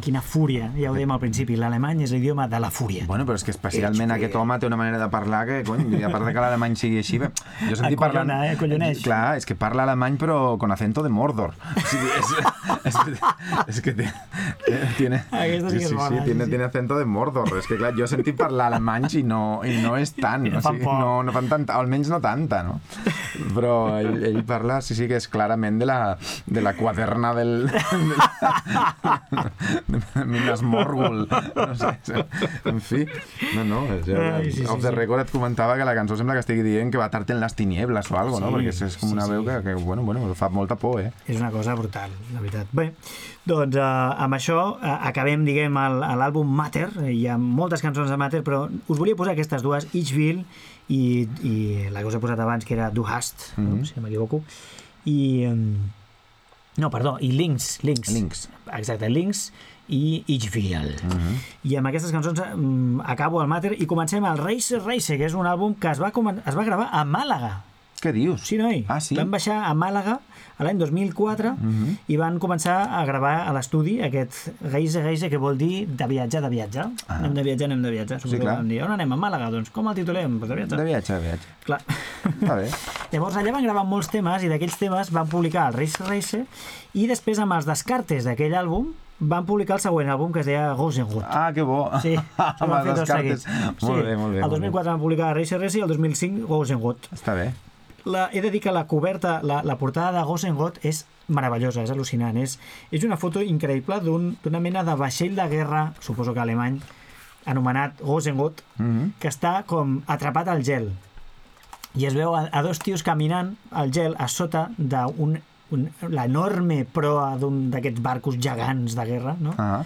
S2: Quina fúria, ja ho dèiem al principi, l'alemany és l'idioma de la fúria.
S1: Bueno, però és que especialment aquest home té una manera de parlar que, cony, i a part de que l'alemany sigui així... Jo he sentit parlant...
S2: Acollona, eh? Acolloneix.
S1: Clar, és que parla alemany però con acento de Mordor. O sigui, és, és, és que té, tiene,
S2: Aquesta sí que és bona,
S1: sí,
S2: sí,
S1: tiene,
S2: sí.
S1: tiene acento de Mordor. És que clar, jo he sentit parlar alemany i no, i no és tant. *laughs*
S2: No
S1: o sigui, no, no fan tanta, almenys no tanta, no? Però ell, ell parla, sí, sí, que és clarament de la, de la quaderna del... *laughs* De, de Minas Morgul. No sé, en fi. No, no, és,
S2: Ai, sí, sí,
S1: off the
S2: sí.
S1: record et comentava que la cançó sembla que estigui dient que va tard en les tiniebles o alguna no?
S2: Sí,
S1: Perquè és, com una
S2: sí.
S1: veu que, que bueno, bueno, fa molta por, eh?
S2: És una cosa brutal, la veritat. Bé, doncs eh, amb això eh, acabem, diguem, l'àlbum Matter. Hi ha moltes cançons de Matter, però us volia posar aquestes dues, Itchville i, i la que us he posat abans, que era Du Hast,
S1: Mhm.
S2: no? si no m'equivoco. I... em, No, perdó, i Links. Links.
S1: Links.
S2: Exacte, Links i Itchville.
S1: Mhm.
S2: I amb aquestes cançons mm, acabo el Matter i comencem el Racer Racer, que és un àlbum que es va, es va gravar a Màlaga.
S1: Què dius?
S2: Sí, noi.
S1: Ah, sí?
S2: Van baixar a Màlaga a l'any 2004
S1: Mhm.
S2: i van començar a gravar a l'estudi aquest Geise Geise, que vol dir de viatge, de viatge.
S1: Ah.
S2: Anem de viatge, anem de viatge. Suposo
S1: Sí, clar.
S2: dir, on anem? A Màlaga? Doncs com el titulem? Pues de viatge.
S1: De viatge, de viatge.
S2: Clar.
S1: Està bé. *laughs*
S2: Llavors allà van gravar molts temes i d'aquells temes van publicar el Race Race i després amb els descartes d'aquell àlbum van publicar el següent àlbum que es deia Gosenwood.
S1: Ah, que bo.
S2: Sí, *laughs* van fer
S1: les
S2: tots
S1: cartes.
S2: seguits.
S1: Molt bé, molt bé.
S2: El
S1: molt bé.
S2: 2004 van publicar Racer Race i el 2005 Gosenwood.
S1: Està bé.
S2: La, he de dir que la coberta, la, la portada de Gosengot és meravellosa, és al·lucinant. És, és una foto increïble d'un- d'una mena de vaixell de guerra, suposo que alemany, anomenat Gosengot,
S1: Mhm.
S2: que està com atrapat al gel. I es veu a, a dos tios caminant al gel a sota d'un un, l'enorme proa d'un d'aquests barcos gegants de guerra, no?
S1: Ah,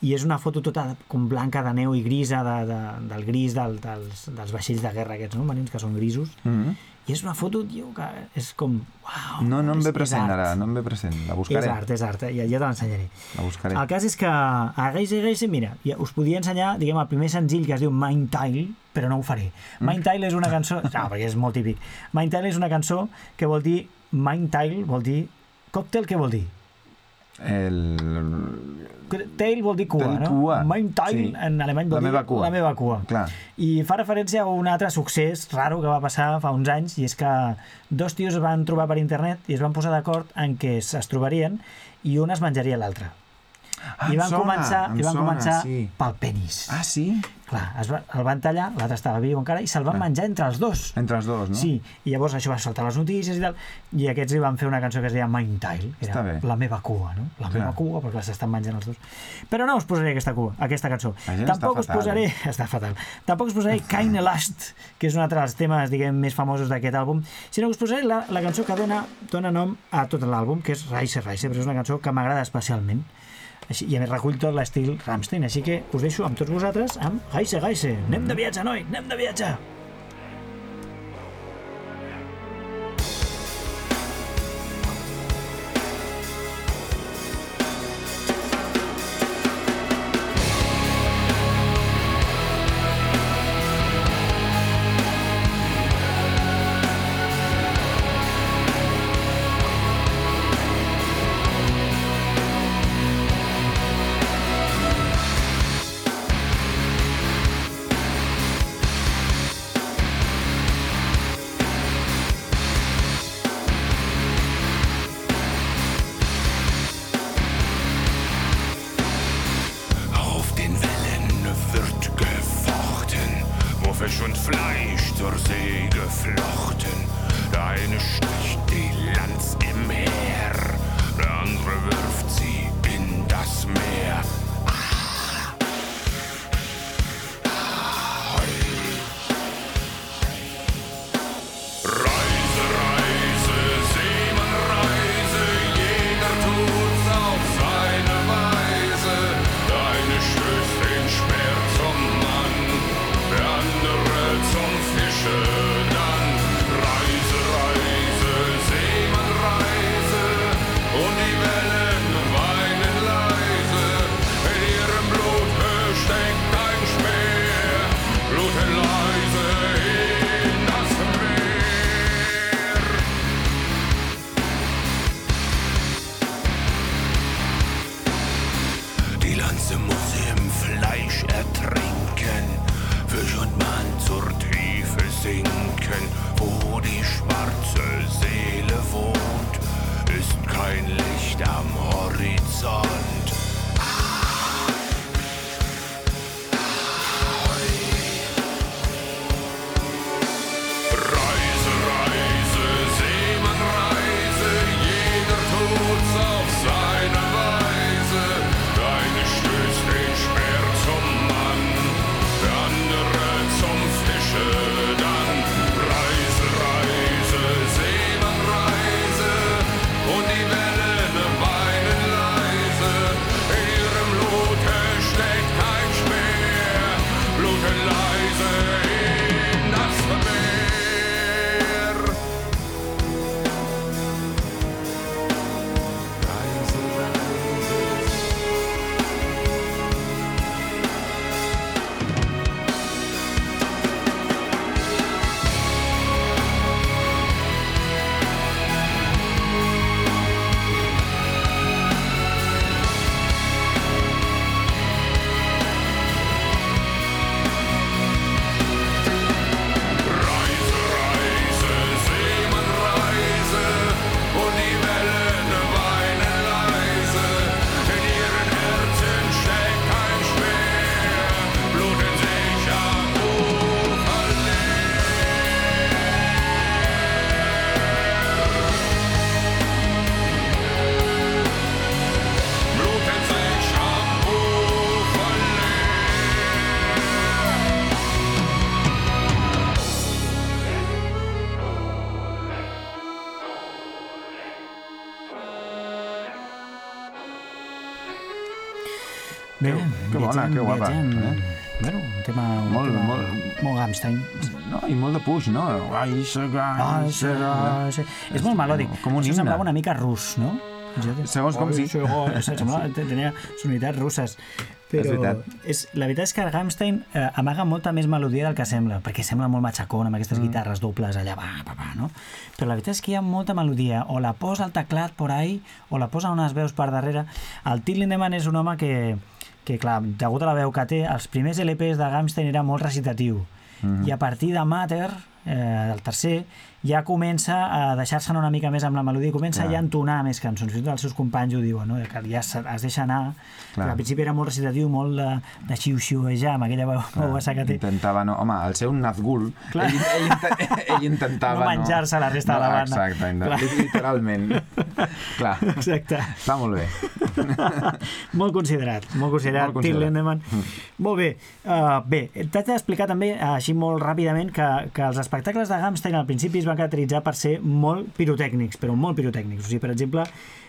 S2: i és una foto tota com blanca de neu i grisa de, de, del gris del, dels, dels vaixells de guerra aquests, no? Marins, que són grisos
S1: mhm.
S2: i és una foto, tio, que és com uau,
S1: No, no em
S2: és,
S1: ve present
S2: és
S1: ara, no em ve present. La
S2: és
S1: buscaré.
S2: art, és art, eh? ja, ja te l'ensenyaré
S1: La buscaré.
S2: el cas és que a Geise Geise, mira, ja us podia ensenyar, diguem, el primer senzill que es diu Mind Tile, però no ho faré.
S1: Mm.
S2: Mind Tile és una cançó... *laughs* No, perquè és molt típic. Mind Tile és una cançó que vol dir... Mind Tile vol dir... Còctel què vol dir?
S1: El...
S2: Tail vol dir cua,
S1: Tail,
S2: no?
S1: cua,
S2: Mind Tile
S1: sí.
S2: en alemany vol
S1: La
S2: dir
S1: meva cua.
S2: la meva cua.
S1: Clar.
S2: I fa referència a un altre succés raro que va passar fa uns anys i és que dos tios es van trobar per internet i es van posar d'acord en què es trobarien i un es menjaria l'altre.
S1: Ah,
S2: I van
S1: sona,
S2: començar, i van
S1: sona,
S2: començar
S1: sí.
S2: pel penis.
S1: Ah, sí?
S2: Clar, es va, el van tallar, l'altre estava viu encara, i se'l van menjar entre els dos.
S1: Entre els dos, no?
S2: Sí, i llavors això va saltar les notícies i tal, i aquests li van fer una cançó que es deia Mind Tile, que era
S1: bé.
S2: la meva cua, no? La
S1: Clar.
S2: meva cua, perquè s'estan menjant els dos. Però no us posaré aquesta cua, aquesta cançó. Tampoc us
S1: fatal,
S2: posaré...
S1: eh? *laughs*
S2: Està fatal. Tampoc us posaré Kind Last, que és un altre dels temes, diguem, més famosos d'aquest àlbum, sinó que us posaré la, la cançó que dona, dona nom a tot l'àlbum, que és Racer Racer, però és una cançó que m'agrada especialment. Així, I a més recull tot l'estil Rammstein, així que us deixo amb tots vosaltres amb Gaise Gaise. Anem de viatge, noi, anem de viatge! die schwarze Seele wohnt, ist kein Licht am Horizont. Bé,
S1: que bona, que guapa,
S2: viatgem.
S1: eh?
S2: Bueno, un tema, un
S1: Molt,
S2: tema
S1: molt-
S2: molt Rammstein.
S1: No, i molt de puix, no? Ai, sega,
S2: Ah,
S1: ai,
S2: sí,
S1: sega.
S2: sí. És molt melòdic.
S1: Com un
S2: Això
S1: himne.
S2: semblava una mica rus, no?
S1: Segons com sí.
S2: Ai, Semblava, tenia sonoritats russes. Però
S1: És veritat.
S2: és, la veritat és que Rammstein eh, amaga molta més melodia del que sembla, perquè sembla molt matxacón amb aquestes mm. guitarres dobles allà, va, va, va, no? Però la veritat és que hi ha molta melodia, o la posa al teclat por ahí, o la posa unes veus per darrere. El Till Lindemann és un home que, que clar, degut a la veu que té, els primers LPs de Rammstein era molt recitatiu. Mm. I a partir de Matter, eh, del tercer, ja comença a deixar-se anar una mica més amb la melodia, comença
S1: Clar.
S2: ja a entonar més cançons. Fins i tot els seus companys ho diuen, no? que ja es, es deixa anar.
S1: Clar.
S2: Al principi era molt recitatiu, molt de, de xiu-xiuejar, amb aquella veu, veu que té.
S1: Intentava, no, home, el seu Nazgul,
S2: Clar.
S1: ell, ell, inte- *laughs* ell intentava...
S2: No menjar-se la resta de la banda.
S1: Exacte,
S2: Clar.
S1: literalment. Clar,
S2: Exacte.
S1: està molt bé. *laughs*
S2: molt considerat, molt considerat,
S1: Molt
S2: Till. Lindemann. Molt bé. Uh, bé, t'haig d'explicar també, així molt ràpidament, que, que els espectacles de Rammstein al principi es van caracteritzar per ser molt pirotècnics, però molt pirotècnics. O sigui, per exemple,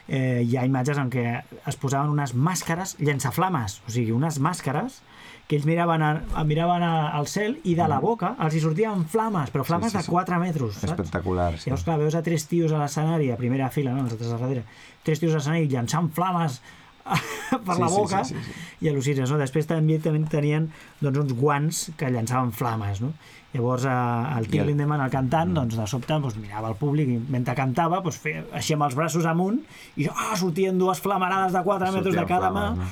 S2: eh, hi ha imatges en què es posaven unes màscares llançaflames, o sigui, unes màscares que ells miraven, a, miraven a, al cel i de la boca els hi sortien flames, però flames
S1: sí,
S2: de
S1: sí.
S2: 4 metres, saps?
S1: Espectacular. Sí.
S2: Llavors, clar, veus a tres tios a l'escenari, a primera fila, no? els altres a darrere, tres tios a l'escenari llançant flames *laughs* per
S1: Sí,
S2: la
S1: sí,
S2: boca
S1: sí, sí, sí.
S2: i al·lucines, no? Després també, també tenien doncs, uns guants que llançaven flames, no? Llavors eh, el
S1: el-
S2: Lindemann, el cantant, doncs, de sobte doncs, mirava el públic i mentre cantava doncs, feia així amb els braços amunt i ah, sortien dues flamarades de 4 metres de cada mà.
S1: flames,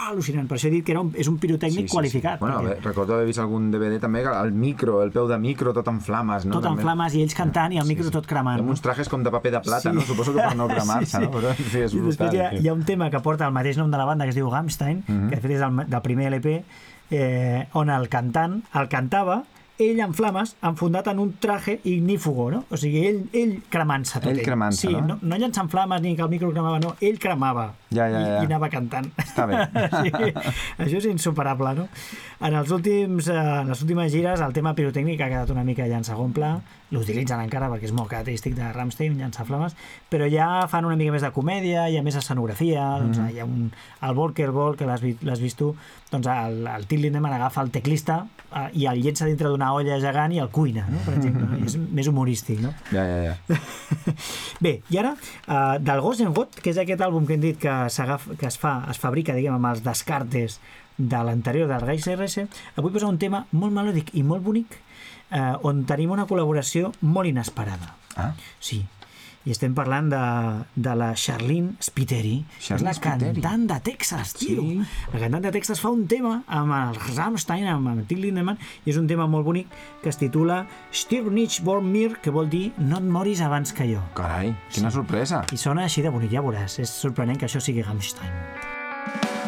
S2: Ah, al·lucinant. Per això he dit que era un, és un pirotècnic qualificat.
S1: Bueno,
S2: perquè
S1: recordo haver vist algun DVD també, el micro, el peu de micro, tot en flames, no?
S2: tot en
S1: També.
S2: flames i ells cantant i el micro tot cremant.
S1: Amb
S2: no?
S1: uns trajes com de paper de plata,
S2: Sí.
S1: no? Suposo que per no *laughs* cremar-se,
S2: Sí, sí.
S1: no? Però, sí, és
S2: I després
S1: brutal.
S2: hi ha, hi ha un tema que porta el mateix nom de la banda, que es diu Rammstein,
S1: Mhm.
S2: que de fet és del, del primer LP, eh, on el cantant el cantava ell en flames, enfondat en un traje ignífugo, no? O sigui, ell, ell cremant-se tot
S1: Ell cremant-se,
S2: sí,
S1: no?
S2: no? no llançant flames ni que el micro cremava, no, ell cremava
S1: Ja, ja, ja.
S2: I, i anava cantant.
S1: Està bé. *laughs*
S2: sí, això és insuperable, no? En, els últims, eh, en les últimes gires el tema pirotècnic ha quedat una mica ja en segon pla, l'utilitzen encara perquè és molt característic de Rammstein, llançar flames, però ja fan una mica més de comèdia, hi ha més escenografia, doncs,
S1: Mhm.
S2: hi ha un, el Volker Ball, que l'has vi- l'has vist tu, doncs el, el Till Lindemann agafa el teclista eh, i el llença dintre d'una olla gegant i el cuina, no? per exemple, I és més humorístic, no?
S1: Ja, ja, ja. *laughs*
S2: Bé, i ara, uh, del God, que és aquest àlbum que hem dit que, que es fa, es fabrica, diguem, amb els descartes de l'anterior del Reis RS, avui posa un tema molt melòdic i molt bonic, eh, on tenim una col·laboració molt inesperada.
S1: Ah,
S2: Sí, i estem parlant de, de la Charlene Spiteri, que és
S1: Charlene
S2: la
S1: Spiteri.
S2: cantant de Texas, tio.
S1: Sí.
S2: La cantant de Texas fa un tema amb el Rammstein, amb el Till Lindemann, i és un tema molt bonic que es titula Stirb nicht vor mir, que vol dir no et moris abans que jo.
S1: carai, quina sorpresa.
S2: I sona així de bonic, ja veuràs. És sorprenent que això sigui Rammstein.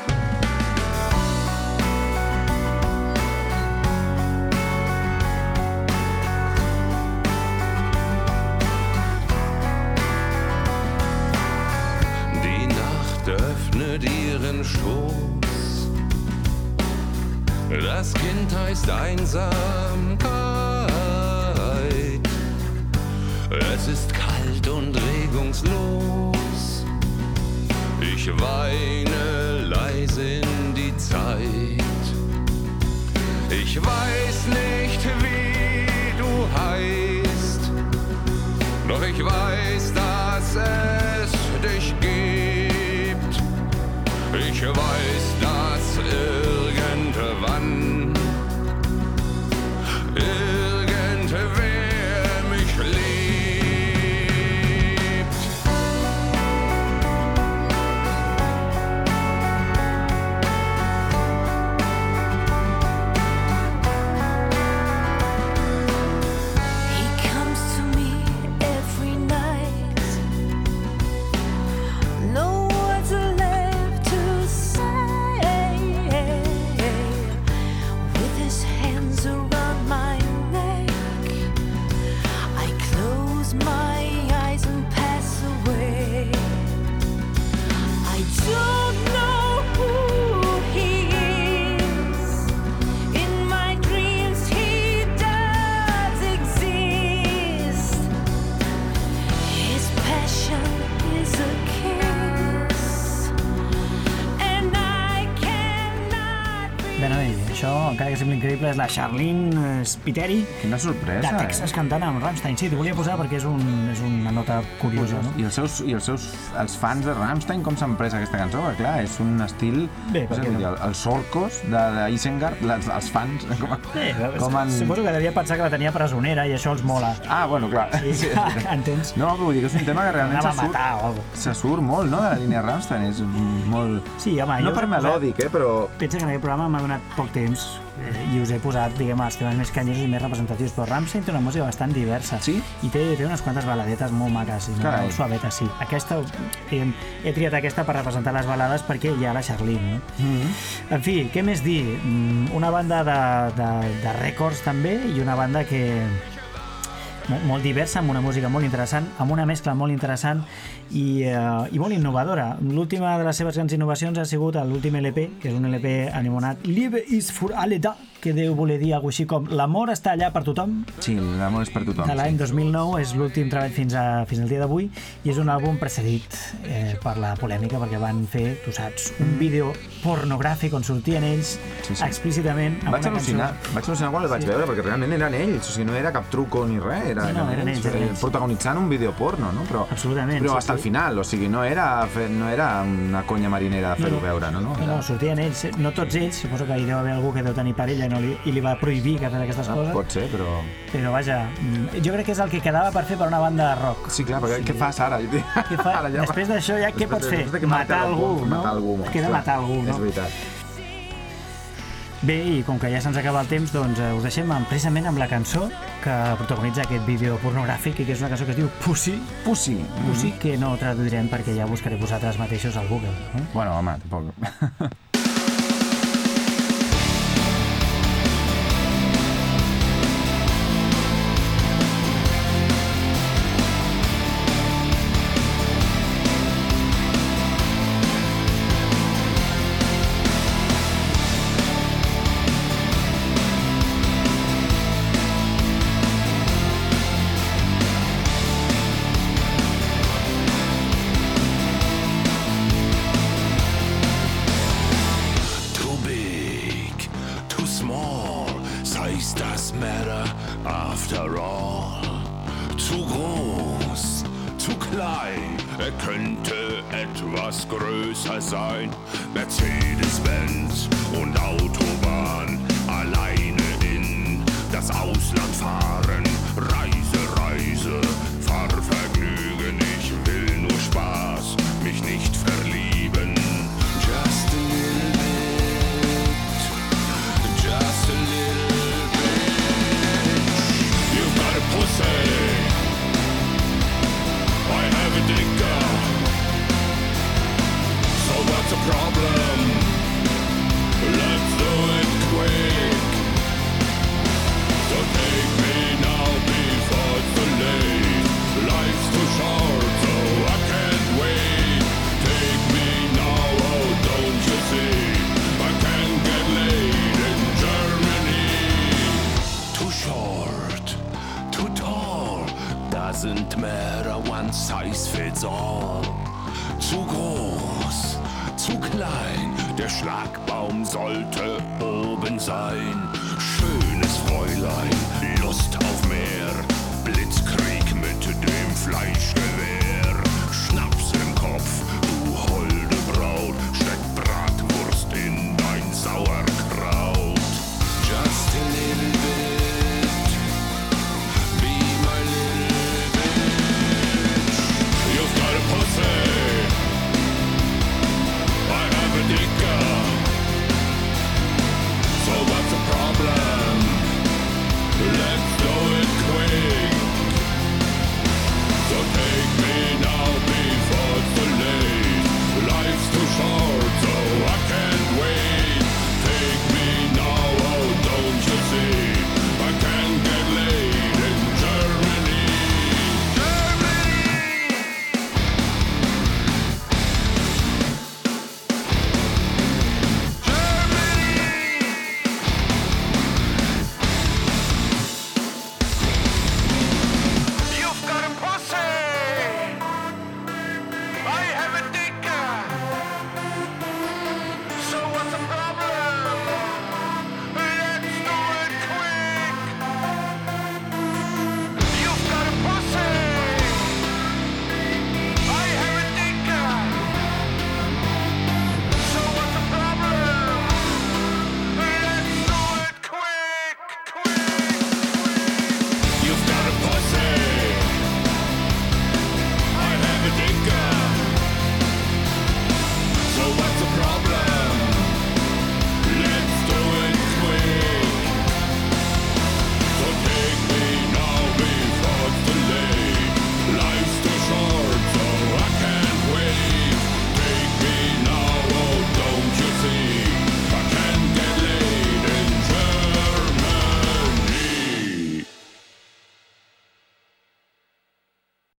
S3: Die Schoß. Das Kind heißt Einsamkeit. Es ist kalt und regungslos. Ich weine leise in die Zeit. Ich weiß nicht, wie du heißt. Doch ich weiß, dass es Ich
S2: sembli increïble, és la Charlene eh, Spiteri,
S3: Quina
S2: de
S3: sorpresa,
S2: Texas
S3: eh?
S2: cantant amb Rammstein. Sí, t'ho volia posar perquè és, un, és una nota curiosa, no?
S3: I els seus, i els seus els fans de Rammstein com s'han pres aquesta cançó? Perquè, clar, és un estil...
S2: Bé,
S3: no sé,
S2: què no?
S3: els Sorcos de, de Isengard, les, els fans, com,
S2: Sí,
S3: com han...
S2: Suposo que devia pensar que la tenia presonera i això els mola.
S3: Ah, bueno, clar.
S2: Sí,
S3: Sí, *laughs*
S2: entens?
S3: No, però vull dir que és un tema que realment se surt,
S2: matar
S3: se surt molt, no?, de la línia Rammstein. És molt...
S2: Sí, home,
S3: no
S2: jo
S3: per melòdic, eh, però...
S2: Pensa que en aquest programa m'ha donat poc temps eh, i us he posat, diguem, els temes més canyeros i més representatius, però Rammstein té una música bastant diversa.
S3: Sí?
S2: I té, té unes quantes baladetes molt maques i
S3: Carai.
S2: molt suavetes, sí. Aquesta, diguem, he triat aquesta per representar les balades perquè hi ha la Charlene, no?
S3: Mm -hmm.
S2: En fi, què més dir? Mm, Una banda de, de, de rècords també i una banda que molt, diversa, amb una música molt interessant, amb una mescla molt interessant i, eh, i molt innovadora. L'última de les seves grans innovacions ha sigut l'últim LP, que és un LP anomenat Liebe ist für alle da, que deu voler dir alguna així com l'amor està allà per tothom,
S3: Sí, l'amor és per tothom.
S2: de l'any
S3: sí.
S2: 2009, és l'últim treball fins, a, fins al dia d'avui i és un àlbum precedit eh, per la polèmica perquè van fer, tu saps, un vídeo pornogràfic on sortien ells.
S3: Sí, sí.
S2: explícitament amb
S3: Vaig
S2: una
S3: al·lucinar,
S2: cançó.
S3: vaig al·lucinar quan el vaig
S2: Sí.
S3: veure, perquè realment eren ells, o sigui, no era cap truco ni res, era,
S2: No, no, eren ells, eren
S3: eh,
S2: ells.
S3: protagonitzant un vídeo porno, no? Però,
S2: Absolutament,
S3: Però
S2: sí,
S3: hasta
S2: sí.
S3: el final, o sigui, no era, fer, no era una conya marinera fer-ho veure, no? no,
S2: No, no, sortien ells, no tots ells, suposo que hi deu haver algú que deu tenir parella no li, i li va prohibir que fes aquestes
S3: Ah,
S2: coses,
S3: Pot ser, però...
S2: però vaja, mm, jo crec que és el que quedava per fer per una banda de rock.
S3: Sí, clar, perquè què fas ara?
S2: Què fa? *laughs*
S3: Ara
S2: Després d'això ja què pots fer?
S3: de que
S2: Matar algú, no?
S3: Matar algú, molt,
S2: Queda matar algú, no?
S3: És veritat.
S2: Bé, i com que ja se'ns acaba el temps, doncs eh, us deixem amb, precisament amb la cançó que protagonitza aquest vídeo pornogràfic i que és una cançó que es diu Pussy,
S3: Pussy.
S2: Pussy que no traduirem perquè ja buscaré vosaltres mateixos al Google. No?
S3: Bueno, home, tampoc... *laughs*